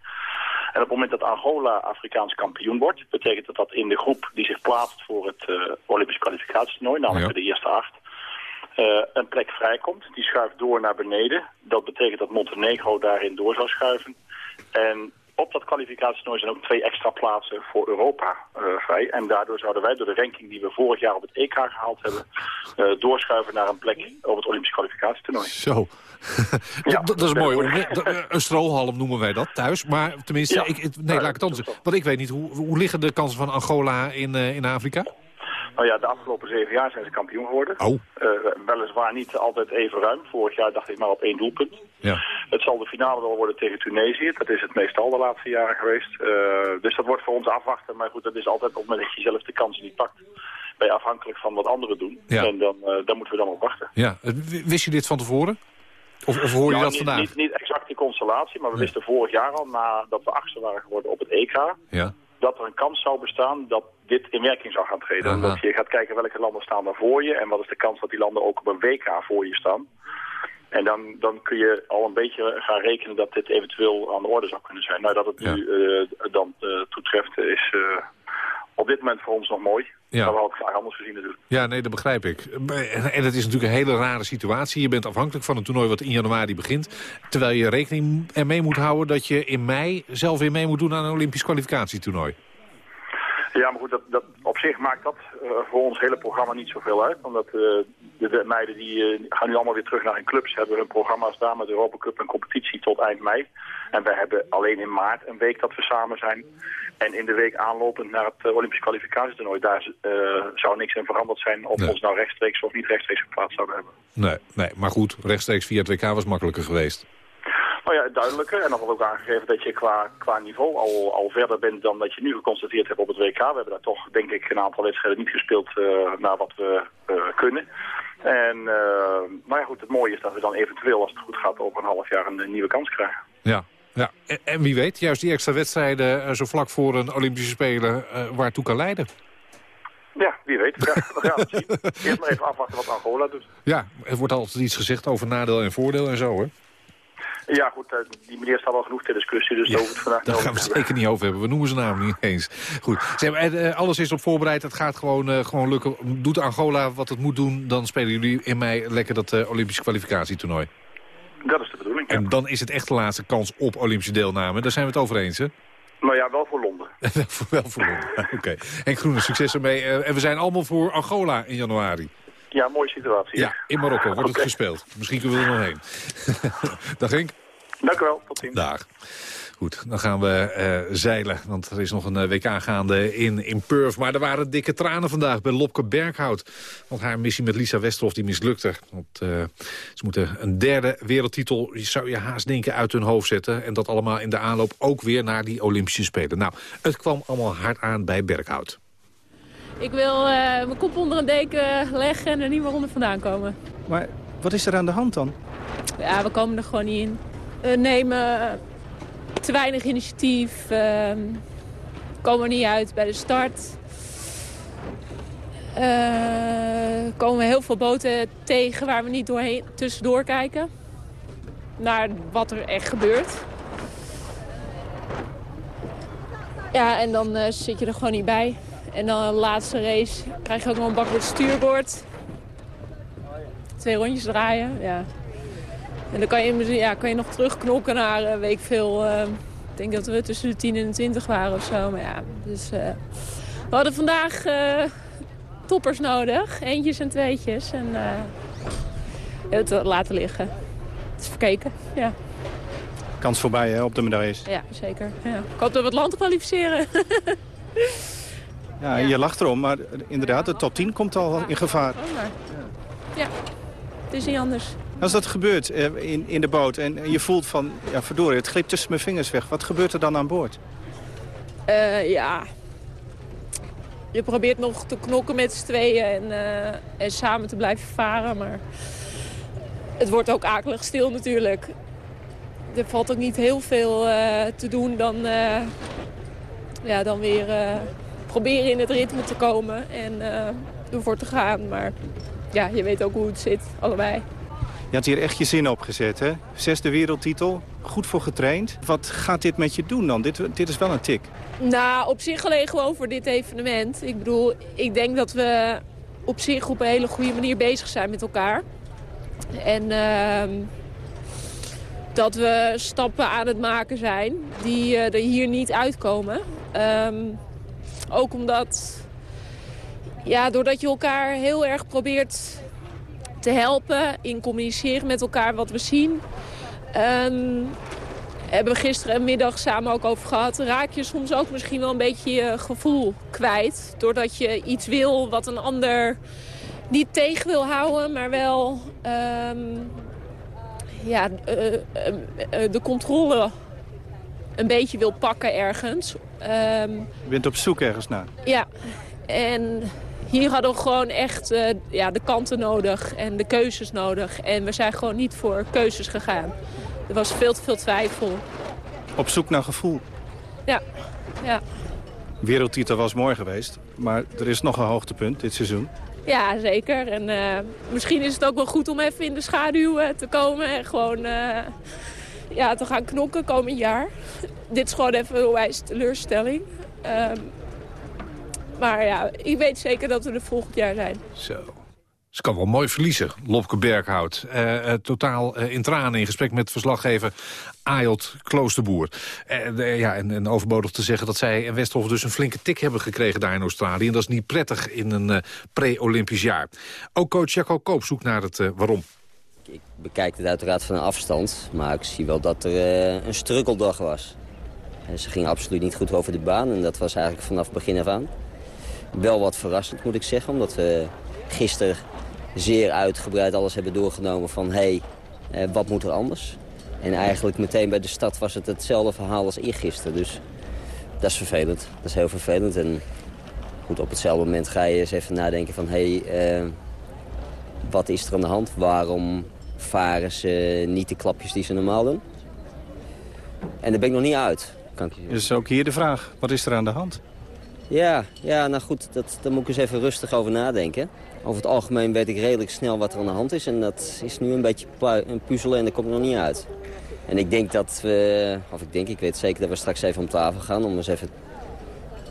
En op het moment dat Angola Afrikaans kampioen wordt, betekent dat dat in de groep die zich plaatst voor het uh, Olympisch kwalificatietoernooi, namelijk ja. de eerste acht, uh, een plek vrijkomt. Die schuift door naar beneden. Dat betekent dat Montenegro daarin door zou schuiven. En op dat kwalificatietoernooi zijn ook twee extra plaatsen voor Europa uh, vrij. En daardoor zouden wij door de ranking die we vorig jaar op het EK gehaald hebben... Uh, doorschuiven naar een plek op het Olympisch kwalificatietoernooi. Zo. ja, dat, dat, is mooi. Een strohalm noemen wij dat thuis. Maar tenminste, ja. ik, nee, laat ik het anders zeggen. Want ik weet niet, hoe, hoe liggen de kansen van Angola in, in Afrika? Nou ja, de afgelopen zeven jaar zijn ze kampioen geworden. Oh. Uh, weliswaar niet altijd even ruim. Vorig jaar dacht ik maar op één doelpunt. Ja. Het zal de finale wel worden tegen Tunesië. Dat is het meestal de laatste jaren geweest. Uh, dus dat wordt voor ons afwachten. Maar goed, dat is altijd op het moment dat je zelf de kansen niet pakt. Ben je afhankelijk van wat anderen doen. Ja. En dan, uh, daar moeten we dan op wachten. Ja. Wist je dit van tevoren? Of, of hoor je ja, dat niet, vandaag? Niet, niet exact die constellatie, maar we Nee. wisten vorig jaar al, nadat we achtste waren geworden op het EK, Ja. Dat er een kans zou bestaan dat dit in werking zou gaan treden. Omdat je gaat kijken welke landen staan daar voor je en wat is de kans dat die landen ook op een WK voor je staan. En dan, dan kun je al een beetje gaan rekenen dat dit eventueel aan de orde zou kunnen zijn. Nou, dat het Ja. nu eh, dan eh, toetreft is eh, op dit moment voor ons nog mooi. Ja. Maar we het graag anders gezien natuurlijk. Ja, nee, dat begrijp ik. En het is natuurlijk een hele rare situatie. Je bent afhankelijk van een toernooi wat in januari begint. Terwijl je rekening ermee moet houden dat je in mei zelf weer mee moet doen aan een Olympisch kwalificatietoernooi. Ja, maar goed, dat, dat, op zich maakt dat uh, voor ons hele programma niet zoveel uit. Omdat uh, de, de, meiden die uh, gaan nu allemaal weer terug naar hun clubs. Hebben hun programma's daar met de Europa Cup en competitie tot eind mei. En wij hebben alleen in maart een week dat we samen zijn. En in de week aanlopend naar het Olympisch kwalificatietoernooi... daar zou niks in veranderd zijn of Nee. ons nou rechtstreeks of niet rechtstreeks geplaatst zouden hebben. Nee, nee, maar goed, rechtstreeks via het WK was makkelijker geweest. Nou ja, duidelijker. En dan wordt ook aangegeven dat je qua, qua niveau al, al verder bent dan dat je nu geconstateerd hebt op het WK. We hebben daar toch, denk ik, een aantal wedstrijden niet gespeeld uh, naar wat we uh, kunnen. En, uh, maar ja, goed, het mooie is dat we dan eventueel, als het goed gaat, over een half jaar een, een nieuwe kans krijgen. Ja, ja. En, en, wie weet, juist die extra wedstrijden zo vlak voor een Olympische Spelen waartoe kan leiden. Ja, wie weet. We gaan, we gaan het zien. Eerst maar even afwachten wat Angola doet. Ja, er wordt altijd iets gezegd over nadeel en voordeel en zo, hè? Ja, goed, uh, die meneer staat al genoeg ter discussie, dus ja, daar hoeven we het vandaag Daar gaan we het zeker niet over hebben. We noemen zijn naam niet eens. Goed, zeg, uh, alles is op voorbereid. Het gaat gewoon, uh, gewoon lukken. Doet Angola wat het moet doen, dan spelen jullie in mei lekker dat uh, Olympische kwalificatietoernooi. Dat is de bedoeling, ja. En dan is het echt de laatste kans op Olympische deelname. Daar zijn we het over eens, hè? Nou ja, wel voor Londen. wel voor Londen, oké. Okay. En Groene, succes ermee. en we zijn allemaal voor Angola in januari. Ja, mooie situatie. Ja, in Marokko wordt okay. het gespeeld. Misschien kunnen we er nog heen. Dag Henk. Dank u wel, tot ziens. Dag. Goed, dan gaan we uh, zeilen, want er is nog een uh, WK gaande in, in Perth. Maar er waren dikke tranen vandaag bij Lopke Berghout. Want haar missie met Lisa Westerhof die mislukte. Want, uh, ze moeten een derde wereldtitel, zou je haast denken, uit hun hoofd zetten. En dat allemaal in de aanloop ook weer naar die Olympische Spelen. Nou, het kwam allemaal hard aan bij Berghout. Ik wil eh, mijn kop onder een deken leggen en er niet meer onder vandaan komen. Maar wat is er aan de hand dan? Ja, we komen er gewoon niet in. We nemen te weinig initiatief. ehm, komen niet uit bij de start. Eh, komen we heel veel boten tegen waar we niet doorheen, tussendoor kijken. Naar wat er echt gebeurt. Ja, en dan eh, zit je er gewoon niet bij. En dan de laatste race krijg je ook nog een bak met stuurboord. Twee rondjes draaien, ja. En dan kan je, ja, kan je nog terugknokken naar, eh, weet ik veel... eh, ik denk dat we tussen de 10 en de 20 waren of zo. Maar ja, dus... eh, we hadden vandaag toppers nodig. Eentjes en tweetjes. En het laten liggen. Het is verkeken, ja. Kans voorbij hè, op de medailles. Ja, zeker. Ja. Ik hoop dat we het land kwalificeren. Ja, je lacht erom, maar inderdaad, de top 10 komt al in gevaar. Ja, het is niet anders. Als dat gebeurt eh, in, in de boot en je voelt van, ja verdorie, het glipt tussen mijn vingers weg. Wat gebeurt er dan aan boord? Eh, ja. Je probeert nog te knokken met z'n tweeën en, eh, en samen te blijven varen. Maar het wordt ook akelig stil natuurlijk. Er valt ook niet heel veel te doen dan, ja, dan weer proberen in het ritme te komen en ervoor te gaan. Maar ja, je weet ook hoe het zit, allebei. Je had hier echt je zin op gezet, hè? Zesde wereldtitel, goed voor getraind. Wat gaat dit met je doen dan? Dit, dit is wel een tik. Nou, op zich alleen gewoon voor dit evenement. Ik bedoel, ik denk dat we op zich op een hele goede manier bezig zijn met elkaar. En ehm, dat we stappen aan het maken zijn die eh, er hier niet uitkomen. Ehm, ook omdat, ja, doordat je elkaar heel erg probeert te helpen in communiceren met elkaar wat we zien... ehm, hebben we gisteren en middag samen ook over gehad. Raak je soms ook misschien wel een beetje je gevoel kwijt. Doordat je iets wil wat een ander niet tegen wil houden, maar wel ehm, ja, eh, eh, eh, de controle een beetje wil pakken ergens. Ehm, Je bent op zoek ergens naar. ja, en hier hadden we gewoon echt eh, ja, de kanten nodig en de keuzes nodig. En we zijn gewoon niet voor keuzes gegaan. Er was veel te veel twijfel. Op zoek naar gevoel. Ja, ja. Wereldtitel was mooi geweest, maar er is nog een hoogtepunt dit seizoen. Ja, zeker. En eh, misschien is het ook wel goed om even in de schaduw eh, te komen en gewoon ja, te gaan knokken komend jaar. Dit is gewoon even een onwijs teleurstelling. Ehm, maar ja, ik weet zeker dat we er volgend jaar zijn. Zo. Ze kan wel mooi verliezen, Lopke Berghout. Eh, eh, totaal eh, in tranen in gesprek met verslaggever Ayot Kloosterboer. Eh, ja, en, en overbodig te zeggen dat zij en Westhoff dus een flinke tik hebben gekregen daar in Australië. En dat is niet prettig in een eh, pre-Olympisch jaar. Ook coach Jacco Koop zoekt naar het eh, waarom. bekijk het uiteraard van een afstand. Maar ik zie wel dat er een strukkeldag was. En ze ging absoluut niet goed over de baan. En dat was eigenlijk vanaf het begin af aan. Wel wat verrassend moet ik zeggen. Omdat we gisteren zeer uitgebreid alles hebben doorgenomen van... hé, hey, eh, wat moet er anders? En eigenlijk meteen bij de stad was het hetzelfde verhaal als eergisteren. Dus dat is vervelend. Dat is heel vervelend. En goed, op hetzelfde moment ga je eens even nadenken van... hé, hey, eh, wat is er aan de hand? Waarom varen ze niet de klapjes die ze normaal doen? En daar ben ik nog niet uit. Dus ook hier de vraag, wat is er aan de hand? Ja, ja, nou goed, dat, daar moet ik eens even rustig over nadenken. Over het algemeen weet ik redelijk snel wat er aan de hand is. En dat is nu een beetje een puzzel en daar kom ik nog niet uit. En ik denk dat we, of ik denk, ik weet zeker dat we straks even om tafel gaan... om eens even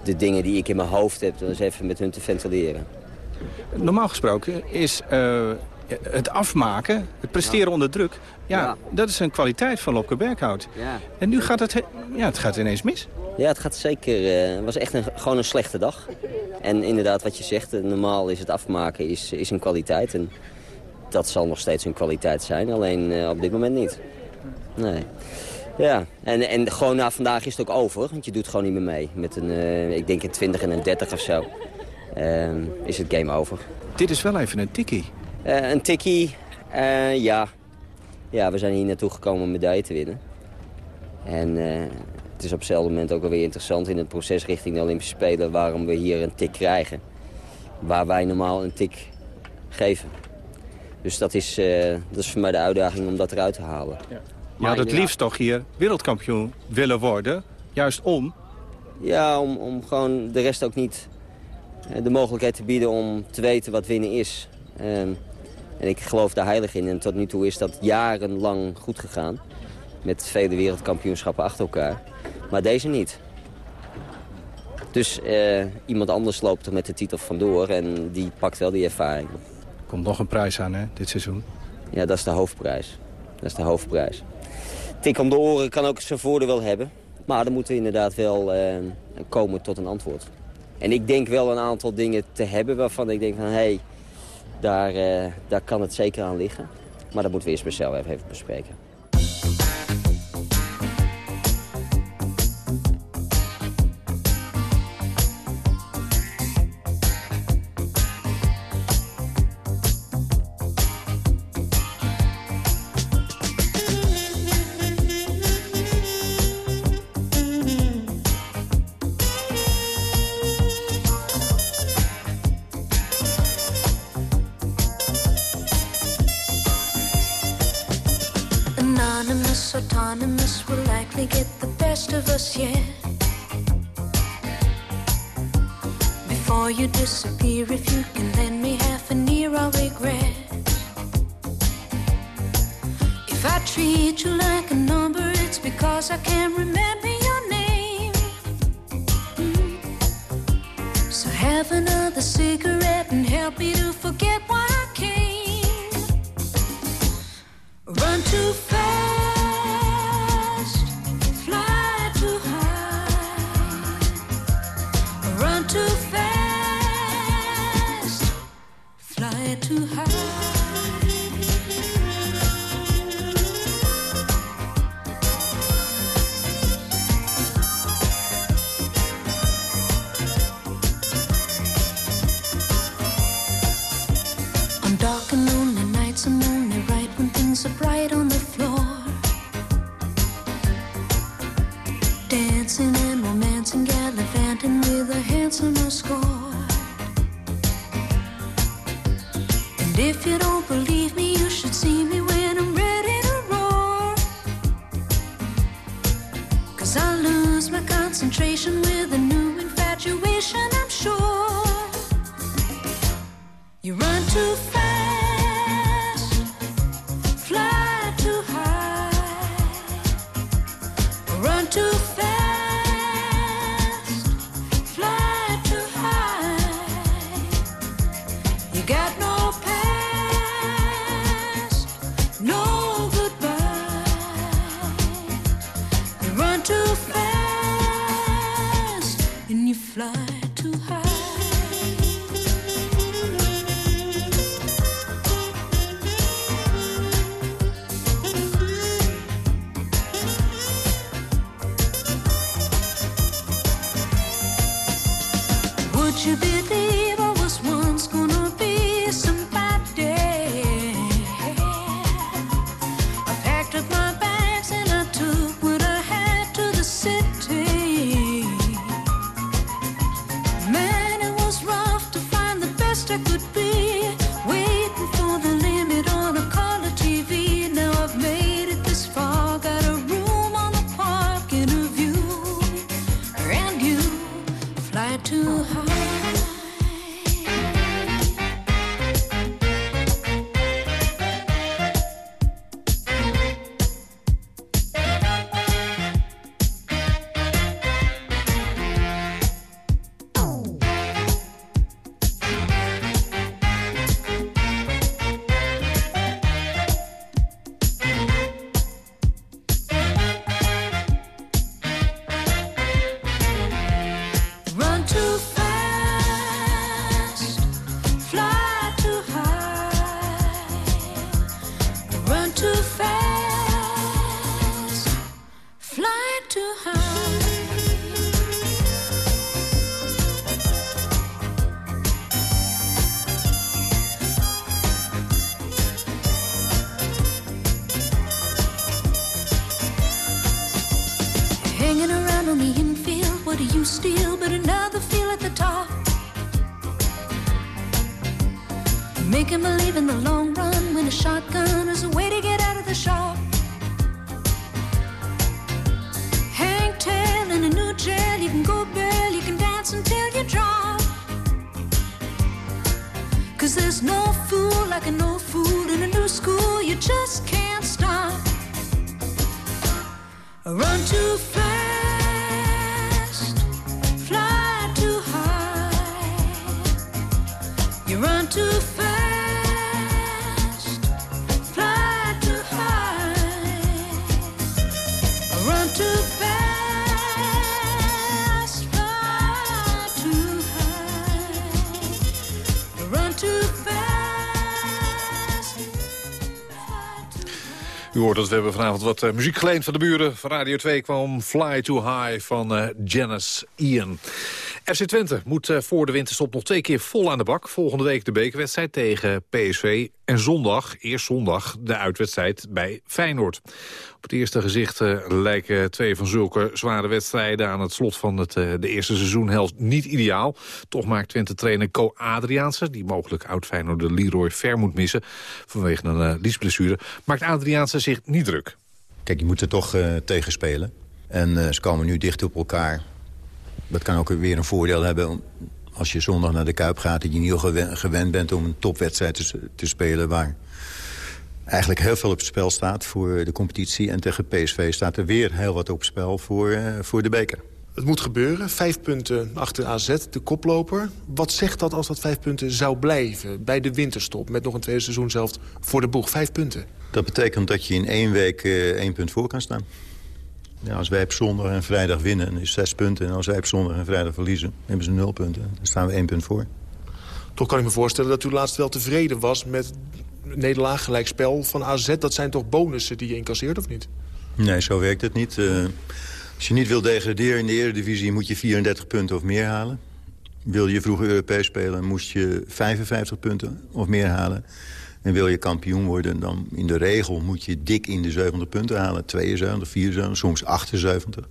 de dingen die ik in mijn hoofd heb, eens even met hun te ventileren. Normaal gesproken is eh, het afmaken, het presteren onder druk... Ja, dat is een kwaliteit van Lopke Berghout. Ja. En nu gaat het, he- ja, het gaat ineens mis. Ja, het gaat zeker. eh, Het was echt een, gewoon een slechte dag. En inderdaad, wat je zegt, eh, normaal is het afmaken is, is een kwaliteit. En dat zal nog steeds een kwaliteit zijn, alleen eh, op dit moment niet. Nee. Ja, en, en gewoon na vandaag is het ook over, want je doet gewoon niet meer mee. Met een, ik denk een 20 en een 30 of zo, ehm, is het game over. Dit is wel even een tikkie. Eh, een tikkie, eh, ja. Ja, we zijn hier naartoe gekomen om medaille te winnen. En eh, het is op hetzelfde moment ook wel weer interessant in het proces richting de Olympische Spelen... waarom we hier een tik krijgen. waar wij normaal een tik geven. Dus dat is, eh, dat is voor mij de uitdaging om dat eruit te halen. Ja. Je had het liefst toch hier wereldkampioen willen worden, juist om? Ja, om, om gewoon de rest ook niet eh, de mogelijkheid te bieden om te weten wat winnen is. En, en ik geloof daar heilig in. En tot nu toe is dat jarenlang goed gegaan. Met vele wereldkampioenschappen achter elkaar. Maar deze niet. Dus eh, iemand anders loopt er met de titel vandoor en die pakt wel die ervaring. Komt nog een prijs aan, hè, dit seizoen? Ja, dat is de hoofdprijs. Dat is de hoofdprijs. Tik om de oren kan ook zijn voordeel wel hebben. Maar dan moeten we inderdaad wel eh, komen tot een antwoord. En ik denk wel een aantal dingen te hebben waarvan ik denk van... hé, hey, daar, eh, daar kan het zeker aan liggen. Maar dat moeten we eerst mezelf even bespreken. Anonymous, autonomous will likely get the best of us yet. Before you disappear, if you can lend me half an ear, I'll regret. If I treat you like a number, it's because I can't remember your name. Mm. So have another cigarette and help me to forget why Run too fast, Would you believe Cause there's no fool like a no fool in a new school, you just can't stop. Run too fast, Dat we hebben vanavond wat eh, muziek geleend van de buren. Van Radio 2 kwam Fly Too High van eh, Janice Ian. FC Twente moet eh, voor de winterstop nog twee keer vol aan de bak. Volgende week de bekerwedstrijd tegen PSV. En zondag, eerst zondag, de uitwedstrijd bij Feyenoord. Op het eerste gezicht eh, lijken twee van zulke zware wedstrijden... aan het slot van het, eh, de eerste seizoenhelft niet ideaal. Toch maakt Twente-trainer Co Adriaanse... die mogelijk oud-Feyenoord de Leroy Ver moet missen... vanwege een liesblessure, maakt Adriaanse zich niet druk. Kijk, je moet er toch uh, tegen spelen. En ze komen nu dicht op elkaar. Dat kan ook weer een voordeel hebben als je zondag naar de Kuip gaat... dat je niet gewend, gewend bent om een topwedstrijd te, te, spelen... waar eigenlijk heel veel op het spel staat voor de competitie. En tegen PSV staat er weer heel wat op het spel voor, uh, voor de beker. Het moet gebeuren. Vijf punten achter AZ, de koploper. Wat zegt dat als dat vijf punten zou blijven bij de winterstop... met nog een tweede seizoen zelf voor de boeg? Vijf punten. Dat betekent dat je in één week uh, één punt voor kan staan. Ja, als wij op zondag en vrijdag winnen, is zes punten. En als wij op zondag en vrijdag verliezen, hebben ze nul punten. Dan staan we één punt voor. Toch kan ik me voorstellen dat u laatst wel tevreden was... met nederlaag gelijkspel van AZ. Dat zijn toch bonussen die je incasseert, of niet? Nee, zo werkt het niet. Uh, als je niet wil degraderen in de Eredivisie... moet je 34 punten of meer halen. Wil je vroeger Europees spelen, moest je 55 punten of meer halen. En wil je kampioen worden, dan in de regel moet je dik in de 70 punten halen. 72, 74, soms 78.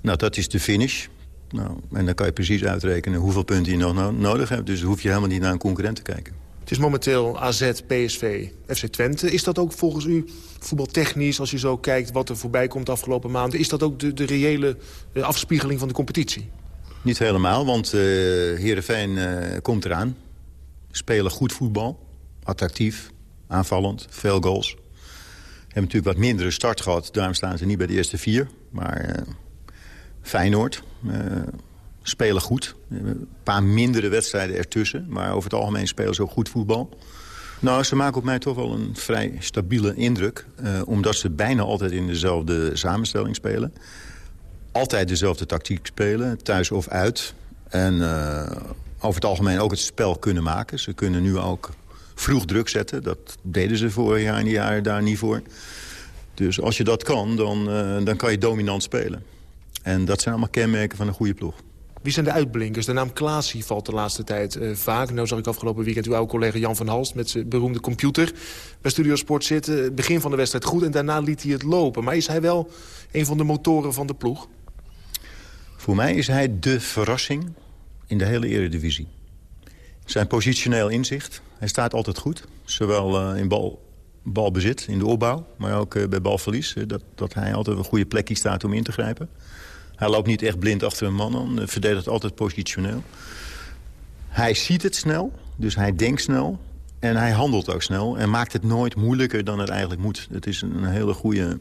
Nou, dat is de finish. Nou, en dan kan je precies uitrekenen hoeveel punten je nog no nodig hebt. Dus dan hoef je helemaal niet naar een concurrent te kijken. Het is momenteel AZ, PSV, FC Twente. Is dat ook volgens u voetbaltechnisch, als je zo kijkt wat er voorbij komt de afgelopen maanden... is dat ook de, de reële uh, afspiegeling van de competitie? Niet helemaal, want uh, Heerenveen uh, komt eraan. Spelen goed voetbal attractief, aanvallend, veel goals. Hebben natuurlijk wat mindere start gehad. Daarom staan ze niet bij de eerste vier. Maar uh, Feyenoord uh, spelen goed. Een paar mindere wedstrijden ertussen. Maar over het algemeen spelen ze ook goed voetbal. Nou, ze maken op mij toch wel een vrij stabiele indruk. Omdat ze bijna altijd in dezelfde samenstelling spelen. Altijd dezelfde tactiek spelen, thuis of uit. En over het algemeen ook het spel kunnen maken. Ze kunnen nu ook vroeg druk zetten. Dat deden ze vorig jaar en die jaren daar niet voor. Dus als je dat kan, dan, uh, dan kan je dominant spelen. En dat zijn allemaal kenmerken van een goede ploeg. Wie zijn de uitblinkers? De naam Klaasie valt de laatste tijd uh, vaak. Nou zag ik afgelopen weekend uw oude collega Jan van Halst... met zijn beroemde computer bij Studiosport zitten. Begin van de wedstrijd goed en daarna liet hij het lopen. Maar is hij wel een van de motoren van de ploeg? Voor mij is hij de verrassing in de hele eredivisie. Zijn positioneel inzicht. Hij staat altijd goed. Zowel uh, in bal, balbezit, in de opbouw, maar ook uh, bij balverlies. Dat, dat hij altijd een goede plekje staat om in te grijpen. Hij loopt niet echt blind achter een man aan. verdedigt altijd positioneel. Hij ziet het snel, dus hij denkt snel. En hij handelt ook snel. En maakt het nooit moeilijker dan het eigenlijk moet. Het is een hele goede,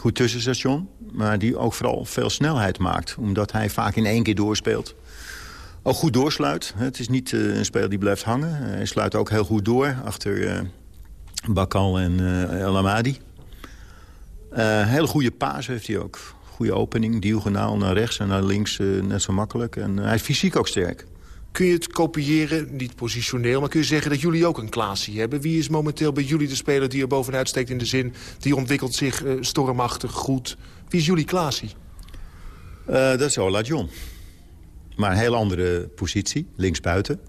goed tussenstation. Maar die ook vooral veel snelheid maakt. Omdat hij vaak in één keer doorspeelt ook goed doorsluit. Het is niet uh, een speler die blijft hangen. Hij sluit ook heel goed door achter uh, Bakal en El Amadi. hele goede paas heeft hij ook. Goede opening, diagonaal naar rechts en naar links net zo makkelijk. En hij is fysiek ook sterk. Kun je het kopiëren, niet positioneel, maar kun je zeggen dat jullie ook een Klaasie hebben? Wie is momenteel bij jullie de speler die er bovenuit steekt in de zin... die ontwikkelt zich stormachtig, goed? Wie is jullie Klaasie? dat is Ola John. Maar een heel andere positie, linksbuiten.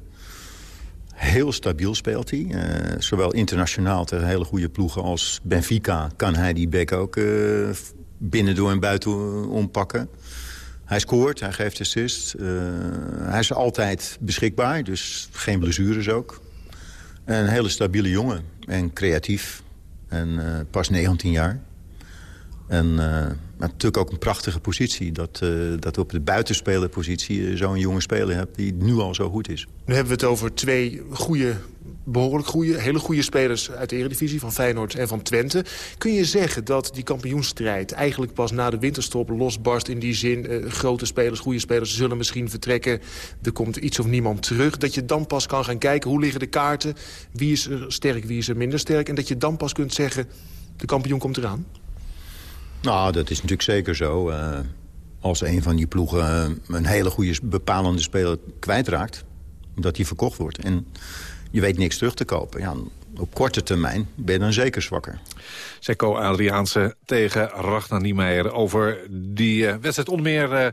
Heel stabiel speelt hij. Uh, zowel internationaal tegen hele goede ploegen als Benfica... kan hij die bek ook uh, binnen door en buiten ompakken. Hij scoort, hij geeft assist. Uh, hij is altijd beschikbaar, dus geen blessures ook. Een hele stabiele jongen en creatief. En eh, pas 19 jaar. En eh, maar natuurlijk ook een prachtige positie. Dat, eh dat op de buitenspelerpositie eh, zo'n jonge speler hebt... die nu al zo goed is. Nu hebben we het over twee goede, behoorlijk goede, hele goede spelers uit de Eredivisie... van Feyenoord en van Twente. Kun je zeggen dat die kampioensstrijd eigenlijk pas na de winterstop losbarst... in die zin, eh, grote spelers, goede spelers zullen misschien vertrekken... er komt iets of niemand terug. Dat je dan pas kan gaan kijken hoe liggen de kaarten... wie is er sterk, wie is er minder sterk... en dat je dan pas kunt zeggen, de kampioen komt eraan? Nou, dat is natuurlijk zeker zo. Eh, als een van die ploegen eh, een hele goede bepalende speler kwijtraakt... dat die verkocht wordt. En je weet niks terug te kopen. Ja, op korte termijn ben je dan zeker zwakker. Seco Adriaanse tegen Ragnar Niemeyer over die eh, wedstrijd. Onder meer eh,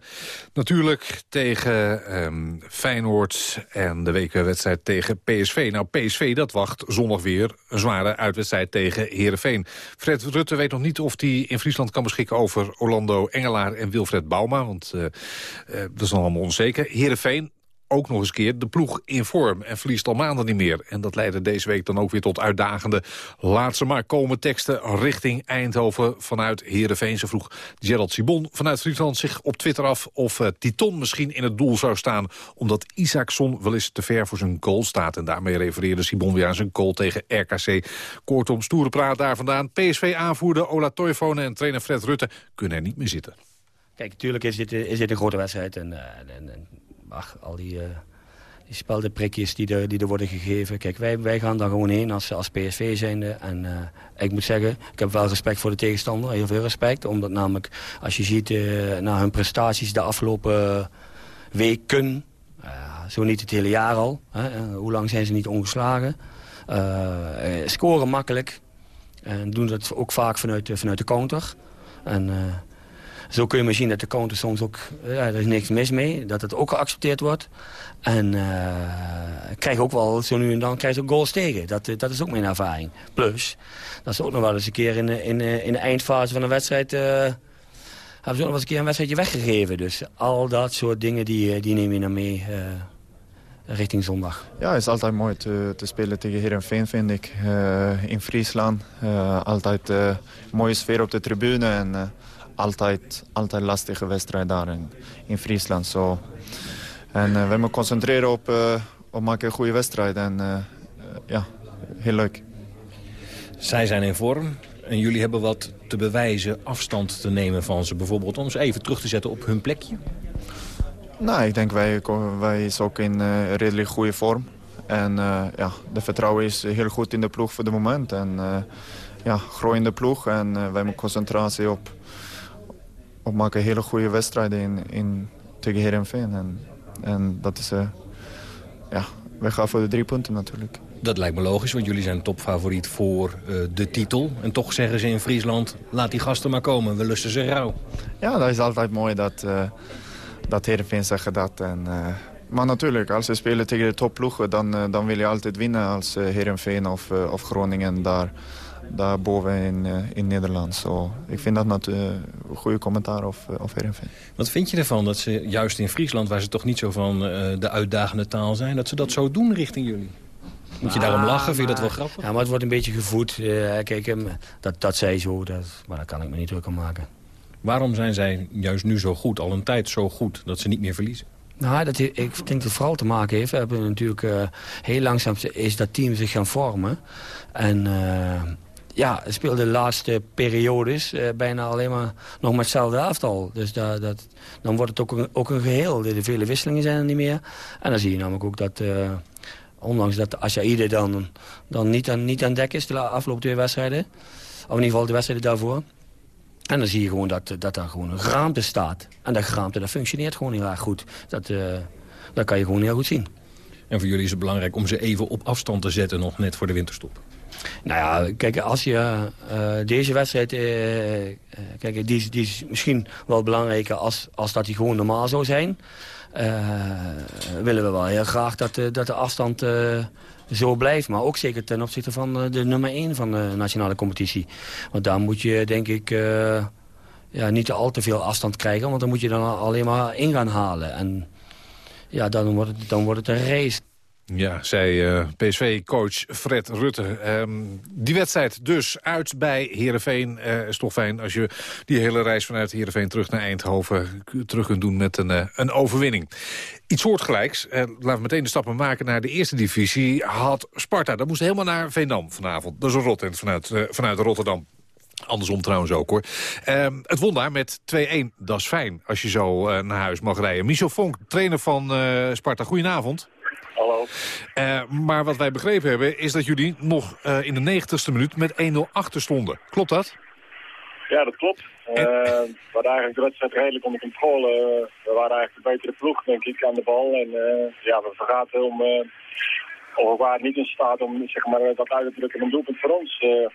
natuurlijk tegen ehm, Feyenoord en de wekenwedstrijd tegen PSV. Nou, PSV dat wacht zondag weer een zware uitwedstrijd tegen Heerenveen. Fred Rutte weet nog niet of hij in Friesland kan beschikken over Orlando Engelaar en Wilfred Bouma. Want eh, dat is nog allemaal onzeker. Heerenveen ook nog eens keer de ploeg in vorm en verliest al maanden niet meer. En dat leidde deze week dan ook weer tot uitdagende laatste maar komen teksten richting Eindhoven vanuit Heerenveen. Ze vroeg Gerald Sibon vanuit Friesland zich op Twitter af of uh, Titon misschien in het doel zou staan omdat Isaacson wel eens te ver voor zijn goal staat. En daarmee refereerde Sibon weer aan zijn goal tegen RKC. Kortom, stoere praat daar vandaan. PSV-aanvoerder Ola Toivonen en trainer Fred Rutte kunnen er niet meer zitten. Kijk, natuurlijk is dit, is dit een grote wedstrijd. En, en, en ach, al die, uh, die speldenprikjes die er, die er worden gegeven. Kijk, wij, wij gaan daar gewoon heen als, als PSV zijnde. En uh, ik moet zeggen, ik heb wel respect voor de tegenstander. Heel veel respect. Omdat namelijk, als je ziet uh, naar hun prestaties de afgelopen weken... zo niet het hele jaar al. Hè, hoe lang zijn ze niet ongeslagen? scoren makkelijk. En doen dat ook vaak vanuit, vanuit de counter. En zo kun je maar zien dat de counter soms ook... Ja, er is niks mis mee, dat het ook geaccepteerd wordt. En uh, krijg ook wel, zo nu en dan, krijg je ook goals tegen. Dat, dat is ook mijn ervaring. Plus, dat is ook nog wel eens een keer in in, in de eindfase van een wedstrijd... Hebben ze ook nog wel eens een keer een wedstrijdje weggegeven. Dus al dat soort dingen, die, die neem je dan mee... Richting zondag. Ja, het is altijd mooi te, te spelen tegen Heerenveen, vind ik. In Friesland. Altijd uh, mooie sfeer op de tribune. En, altijd, altijd lastige wedstrijd daar in, in Friesland. So. En uh, we moeten concentreren op, uh, op maken een goede wedstrijd. En uh, ja, heel leuk. Zij zijn in vorm en jullie hebben wat te bewijzen afstand te nemen van ze. Bijvoorbeeld om ze even terug te zetten op hun plekje. Nou, ik denk wij, wij is ook in redelijk goede vorm. En ja, de vertrouwen is heel goed in de ploeg voor het moment. En ja, groeiende ploeg en wij moeten concentratie op op maken hele goede wedstrijden in, in, tegen Heerenveen. En, en dat is, uh, ja, wij gaan voor de drie punten natuurlijk. Dat lijkt me logisch, want jullie zijn topfavoriet voor uh, de titel. En toch zeggen ze in Friesland, laat die gasten maar komen, we lusten ze rauw. Ja, dat is altijd mooi dat, uh, dat Heerenveen zeggen dat. En, maar natuurlijk, als ze spelen tegen de topploegen, dan, dan wil je altijd winnen als Heerenveen of, of Groningen daar daarboven in, uh, in Nederland. So, ik vind dat uh, een goede commentaar of, uh, of Heerenveen. Wat vind je ervan dat ze juist in Friesland, waar ze toch niet zo van de uitdagende taal zijn... dat ze dat zo doen richting jullie? Moet je daarom lachen? Vind je dat wel grappig? Ja, maar het wordt een beetje gevoed. kijk, dat, dat zij zo, dat, maar daar kan ik me niet druk om maken. Waarom zijn zij juist nu zo goed, al een tijd zo goed, dat ze niet meer verliezen? Nou, dat, ik denk dat het vooral te maken heeft. We hebben natuurlijk uh, heel langzaam is dat team zich gaan vormen. En uh, ja, speelde de laatste periodes uh, bijna alleen maar nog met hetzelfde aftal. Dus dat, dan wordt het ook een, ook een geheel. De, de, vele wisselingen zijn er niet meer. En dan zie je namelijk ook dat, uh, ondanks dat Ashaide dan, dan niet, aan, niet aan dek is... de afgelopen twee wedstrijden, of in ieder geval de wedstrijden daarvoor... En dan zie je gewoon dat, dat daar gewoon een geraamte staat. En dat geraamte dat functioneert gewoon heel erg goed. Dat, uh, dat kan je gewoon heel goed zien. En voor jullie is het belangrijk om ze even op afstand te zetten... nog net voor de winterstop. Nou ja, kijk, als je uh, deze wedstrijd... Uh, kijk, die, die is misschien wel belangrijker als, als dat die gewoon normaal zou zijn. willen we wel heel graag dat, dat de afstand zo blijft. Maar ook zeker ten opzichte van de nummer 1 van de nationale competitie. Want daar moet je, denk ik, ja, niet al te veel afstand krijgen. Want dan moet je dan alleen maar in gaan halen. En ja, dan wordt het, dan wordt het een race. Ja, zei eh, PSV-coach Fred Rutte. Ehm, die wedstrijd dus uit bij Heerenveen. Eh is toch fijn als je die hele reis vanuit Heerenveen terug naar Eindhoven... terug kunt doen met een, eh, een overwinning. Iets soortgelijks, laten we meteen de stappen maken naar de eerste divisie... had Sparta, dat moest helemaal naar Veendam vanavond. Dat is een rotend vanuit, vanuit Rotterdam. Andersom trouwens ook hoor. Ehm, het won daar met 2-1. Dat is fijn als je zo naar huis mag rijden. Michel Vonk, trainer van Sparta. Goedenavond. Hallo. Eh, maar wat wij begrepen hebben is dat jullie nog eh, in de 90ste minuut met 1-0 achter stonden. Klopt dat? Ja, dat klopt. Eh, we hadden eigenlijk de wedstrijd redelijk onder controle. we waren eigenlijk de betere ploeg, denk ik, aan de bal. En ja, we vergaten om... of we waren niet in staat om zeg maar, dat uit te drukken een doelpunt voor ons. de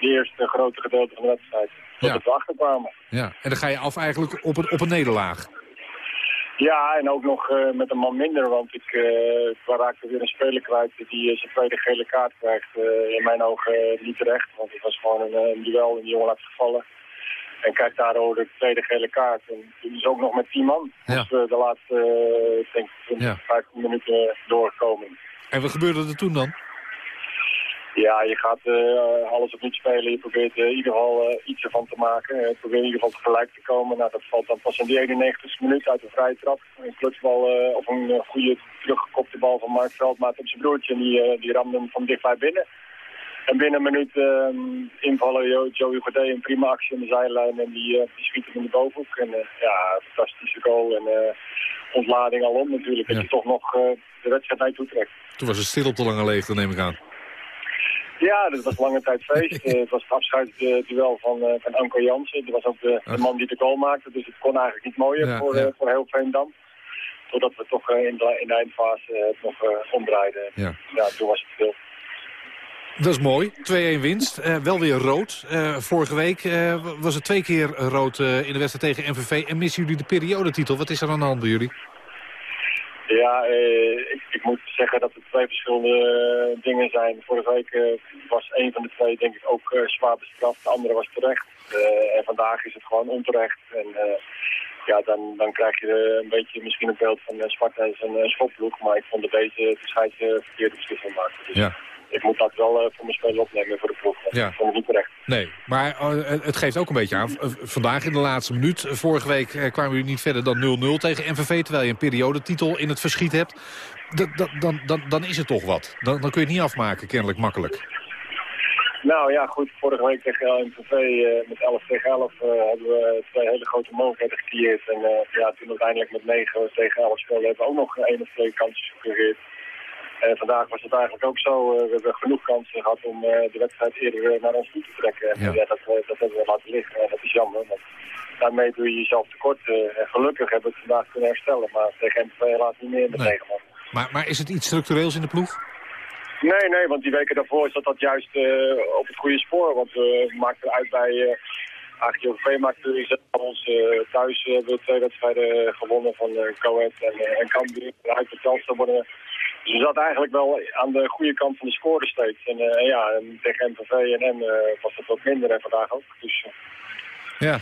eerste grote gedeelte van de wedstrijd. Tot we achterkwamen. Ja. En dan ga je af eigenlijk op een, op een nederlaag. Ja, en ook nog eh, met een man minder, want ik, uh, ik raakte weer een speler kwijt die uh, zijn tweede gele kaart krijgt. In mijn ogen niet terecht, want het was gewoon een, een duel en die jongen laat gevallen. En kijk daardoor de tweede gele kaart. En toen is ook nog met 10 man. Ja. Dus de laatste, ik denk, 20, Ja. 15 minuten doorgekomen. En wat gebeurde er toen dan? Ja, je gaat uh, alles of niet spelen. Je probeert uh, in ieder geval uh, iets ervan te maken. Je probeert in ieder geval tegelijk te komen. Nou, dat valt dan pas in die 91 minuut uit de vrije trap. Een klutsbal of een goede teruggekopte bal van Mark Veldmaat op zijn broertje. En die, die ramde hem van dichtbij binnen. En binnen een minuut invallen Joey Godet een prima actie in de zijlijn. En die, die schiet hem in de bovenhoek. En ja, fantastische goal. En ontlading alom natuurlijk. Ja. Dat je toch nog de wedstrijd naar je toe trekt. Toen was het stil op de lange leegte, neem ik aan. Ja, dat was lange tijd feest. uh, het was het afscheidsduel van, uh, van Anko Jansen. Dat was ook de, de, man die de goal maakte. Dus het kon eigenlijk niet mooier ja, voor, ja. Uh, voor heel Veendam. Totdat we toch in de, in, de, eindfase het nog omdraaiden. Ja. ja, toen was het stil. Dat is mooi. 2-1 winst. wel weer rood. vorige week was het twee keer rood in de wedstrijd tegen MVV. En missen jullie de periodetitel? Wat is er aan de hand bij jullie? Ja, eh, ik, moet zeggen dat het twee verschillende uh, dingen zijn. Vorige week uh, was een van de twee denk ik ook zwaar bestraft, de andere was terecht. en vandaag is het gewoon onterecht. En ja, dan, dan krijg je een beetje misschien een beeld van Sparta als een schopploeg. Maar ik vond dat deze de scheids verkeerde beslissing maakte. Dus ja. Ik moet dat wel voor mijn spelen opnemen voor de ploeg. Ja. Ik vond het niet terecht. Nee, maar het geeft ook een beetje aan. Vandaag in de laatste minuut, vorige week kwamen jullie niet verder dan 0-0 tegen MVV... terwijl je een periodetitel in het verschiet hebt. Dan, dan, dan, dan is het toch wat. Dan, dan kun je het niet afmaken, kennelijk makkelijk. Nou ja, goed. Vorige week tegen MVV uh, met 11 tegen 11 uh, hebben we twee hele grote mogelijkheden gecreëerd. En uh, ja, toen uiteindelijk met 9 tegen 11 spelen hebben we ook nog één of twee kansen gecreëerd. En vandaag was het eigenlijk ook zo. Uh, we hebben genoeg kansen gehad om uh, de wedstrijd eerder uh, naar ons toe te trekken. En ja. dat, dat hebben we laten liggen. En dat is jammer. Want daarmee doe je jezelf tekort. en gelukkig hebben we het vandaag kunnen herstellen. Maar tegen MVV helaas niet meer met nee. Maar, maar is het iets structureels in de ploeg? Nee, nee, want die weken daarvoor zat dat juist op het goede spoor. Want we maakten uit bij... AGOV maakte ons uh, thuis hebben we twee wedstrijden gewonnen van uh, Coët en, uh, en Cambuur. Uit de Telstar worden we zaten eigenlijk wel aan de goede kant van de score steeds. En uh, ja, en tegen MVV en M uh, was dat wat minder en vandaag ook. Dus, uh... Ja,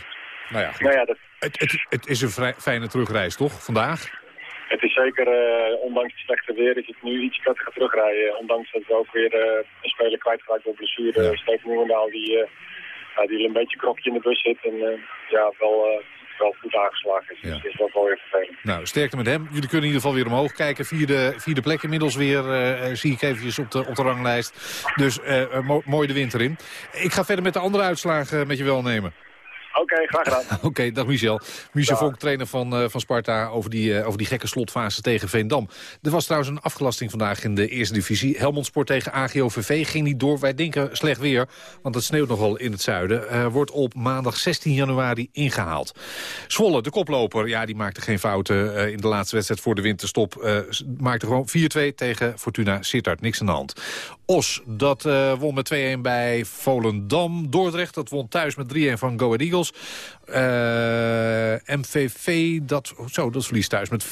nou ja. Nou ja dat... het, het, het, is een vrij, fijne terugreis, toch, vandaag? Het is zeker, ondanks het slechte weer, is het nu iets prettiger terugrijden. Ondanks dat we ook weer een speler kwijtgeraakt door blessure. Ja. Steek Nieuwendaal, die, die een beetje krokje in de bus zit. En ja, wel wel goed aangeslagen is. Ja. Dus het is wel vervelend. Nou, sterkte met hem. Jullie kunnen in ieder geval weer omhoog kijken. Vierde, vierde plek inmiddels weer, uh, zie ik eventjes op de, op de ranglijst. Dus uh, mo mooi de winter in. Ik ga verder met de andere uitslagen met je wel nemen. Oké, okay, graag gedaan. Oké, okay, dag Michel. Michel Vonk, trainer van, uh, van Sparta, over die, uh, over die gekke slotfase tegen Veendam. Er was trouwens een afgelasting vandaag in de eerste divisie. Helmond Sport tegen AGOVV ging niet door. Wij denken slecht weer, want het sneeuwt nogal in het zuiden. Uh, wordt op maandag 16 januari ingehaald. Zwolle, de koploper, ja, die maakte geen fouten in de laatste wedstrijd voor de winterstop. maakte gewoon 4-2 tegen Fortuna Sittard. Niks aan de hand. Os, dat won met 2-1 bij Volendam. Dordrecht, dat won thuis met 3-1 van Go Ahead Eh, MVV, dat, zo, dat verliest thuis met 4-1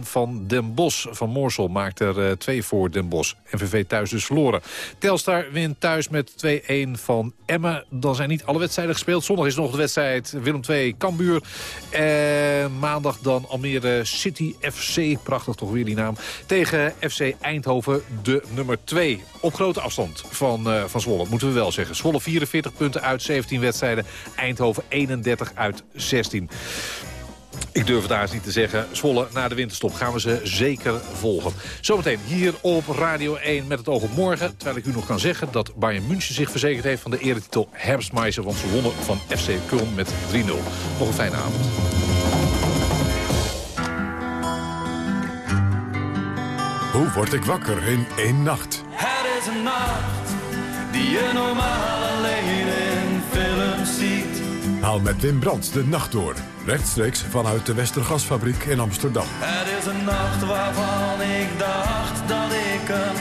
van Den Bosch. Van Moorsel maakt er uh, twee voor Den Bosch. MVV thuis dus verloren. Telstar wint thuis met 2-1 van Emmen. Dan zijn niet alle wedstrijden gespeeld. Zondag is nog de wedstrijd Willem II Cambuur. En maandag dan Almere City FC. Prachtig toch weer die naam. Tegen FC Eindhoven de nummer 2. Op grote afstand van, van Zwolle, moeten we wel zeggen. Zwolle 44 punten uit 17 wedstrijden. Eindhoven 31 uit 16. Ik durf het daar eens niet te zeggen. Zwolle na de winterstop gaan we ze zeker volgen. Zometeen hier op Radio 1 met het oog op morgen. Terwijl ik u nog kan zeggen dat Bayern München zich verzekerd heeft... van de eretitel Herbstmeiser. Want ze wonnen van FC Köln met 3-0. Nog een fijne avond. Hoe word ik wakker in één nacht? Het is een nacht die je normaal alleen. Haal met Wim Brandt de nacht door. Rechtstreeks vanuit de Westergasfabriek in Amsterdam. Het is een nacht waarvan ik dacht dat ik hem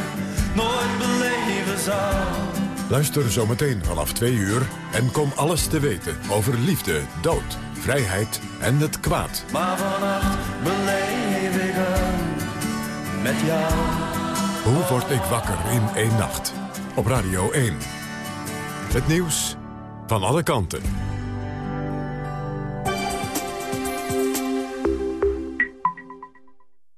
nooit beleven zou. Luister zometeen vanaf twee uur en kom alles te weten over liefde, dood, vrijheid en het kwaad. Maar vannacht beleef ik hem met jou. Hoe word ik wakker in één nacht? Op Radio 1. Het nieuws van alle kanten.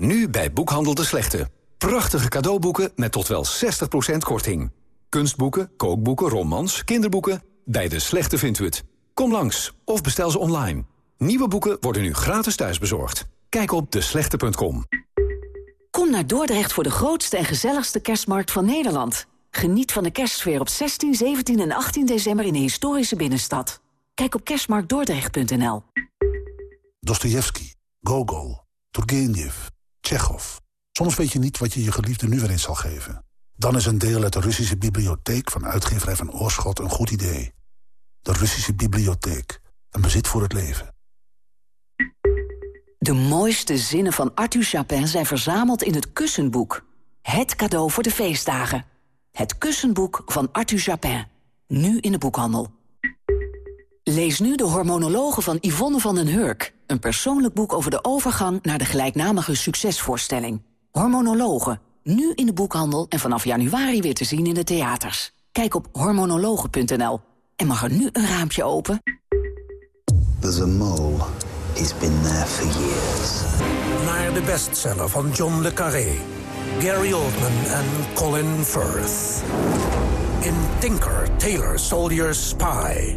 Nu bij Boekhandel de Slechte. Prachtige cadeauboeken met tot wel 60% korting. Kunstboeken, kookboeken, romans, kinderboeken. Bij de Slechte vindt u het. Kom langs of bestel ze online. Nieuwe boeken worden nu gratis thuisbezorgd. Kijk op deslechte.com. Kom naar Dordrecht voor de grootste en gezelligste kerstmarkt van Nederland. Geniet van de kerstsfeer op 16, 17 en 18 december in de historische binnenstad. Kijk op kerstmarktdordrecht.nl. Dostoevsky, Gogol, Turgenev, Tsjechov. Soms weet je niet wat je je geliefde nu weer eens zal geven. Dan is een deel uit de Russische bibliotheek van uitgeverij van Oorschot een goed idee. De Russische bibliotheek. Een bezit voor het leven. De mooiste zinnen van Arthur Chapin zijn verzameld in het Kussenboek. Het cadeau voor de feestdagen. Het Kussenboek van Arthur Chapin. Nu in de boekhandel. Lees nu de hormonologen van Yvonne van den Hurk. Een persoonlijk boek over de overgang naar de gelijknamige succesvoorstelling. Hormonologen. Nu in de boekhandel en vanaf januari weer te zien in de theaters. Kijk op hormonologen.nl. En mag er nu een raampje open? There's a mole. He's been there for years. Naar de bestseller van John le Carré. Gary Oldman en Colin Firth. In Tinker, Tailor, Soldier, Spy.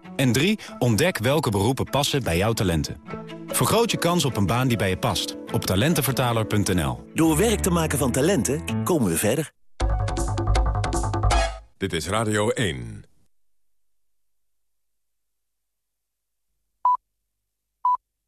En 3. Ontdek welke beroepen passen bij jouw talenten. Vergroot je kans op een baan die bij je past. Op talentenvertaler.nl. Door werk te maken van talenten komen we verder. Dit is Radio 1.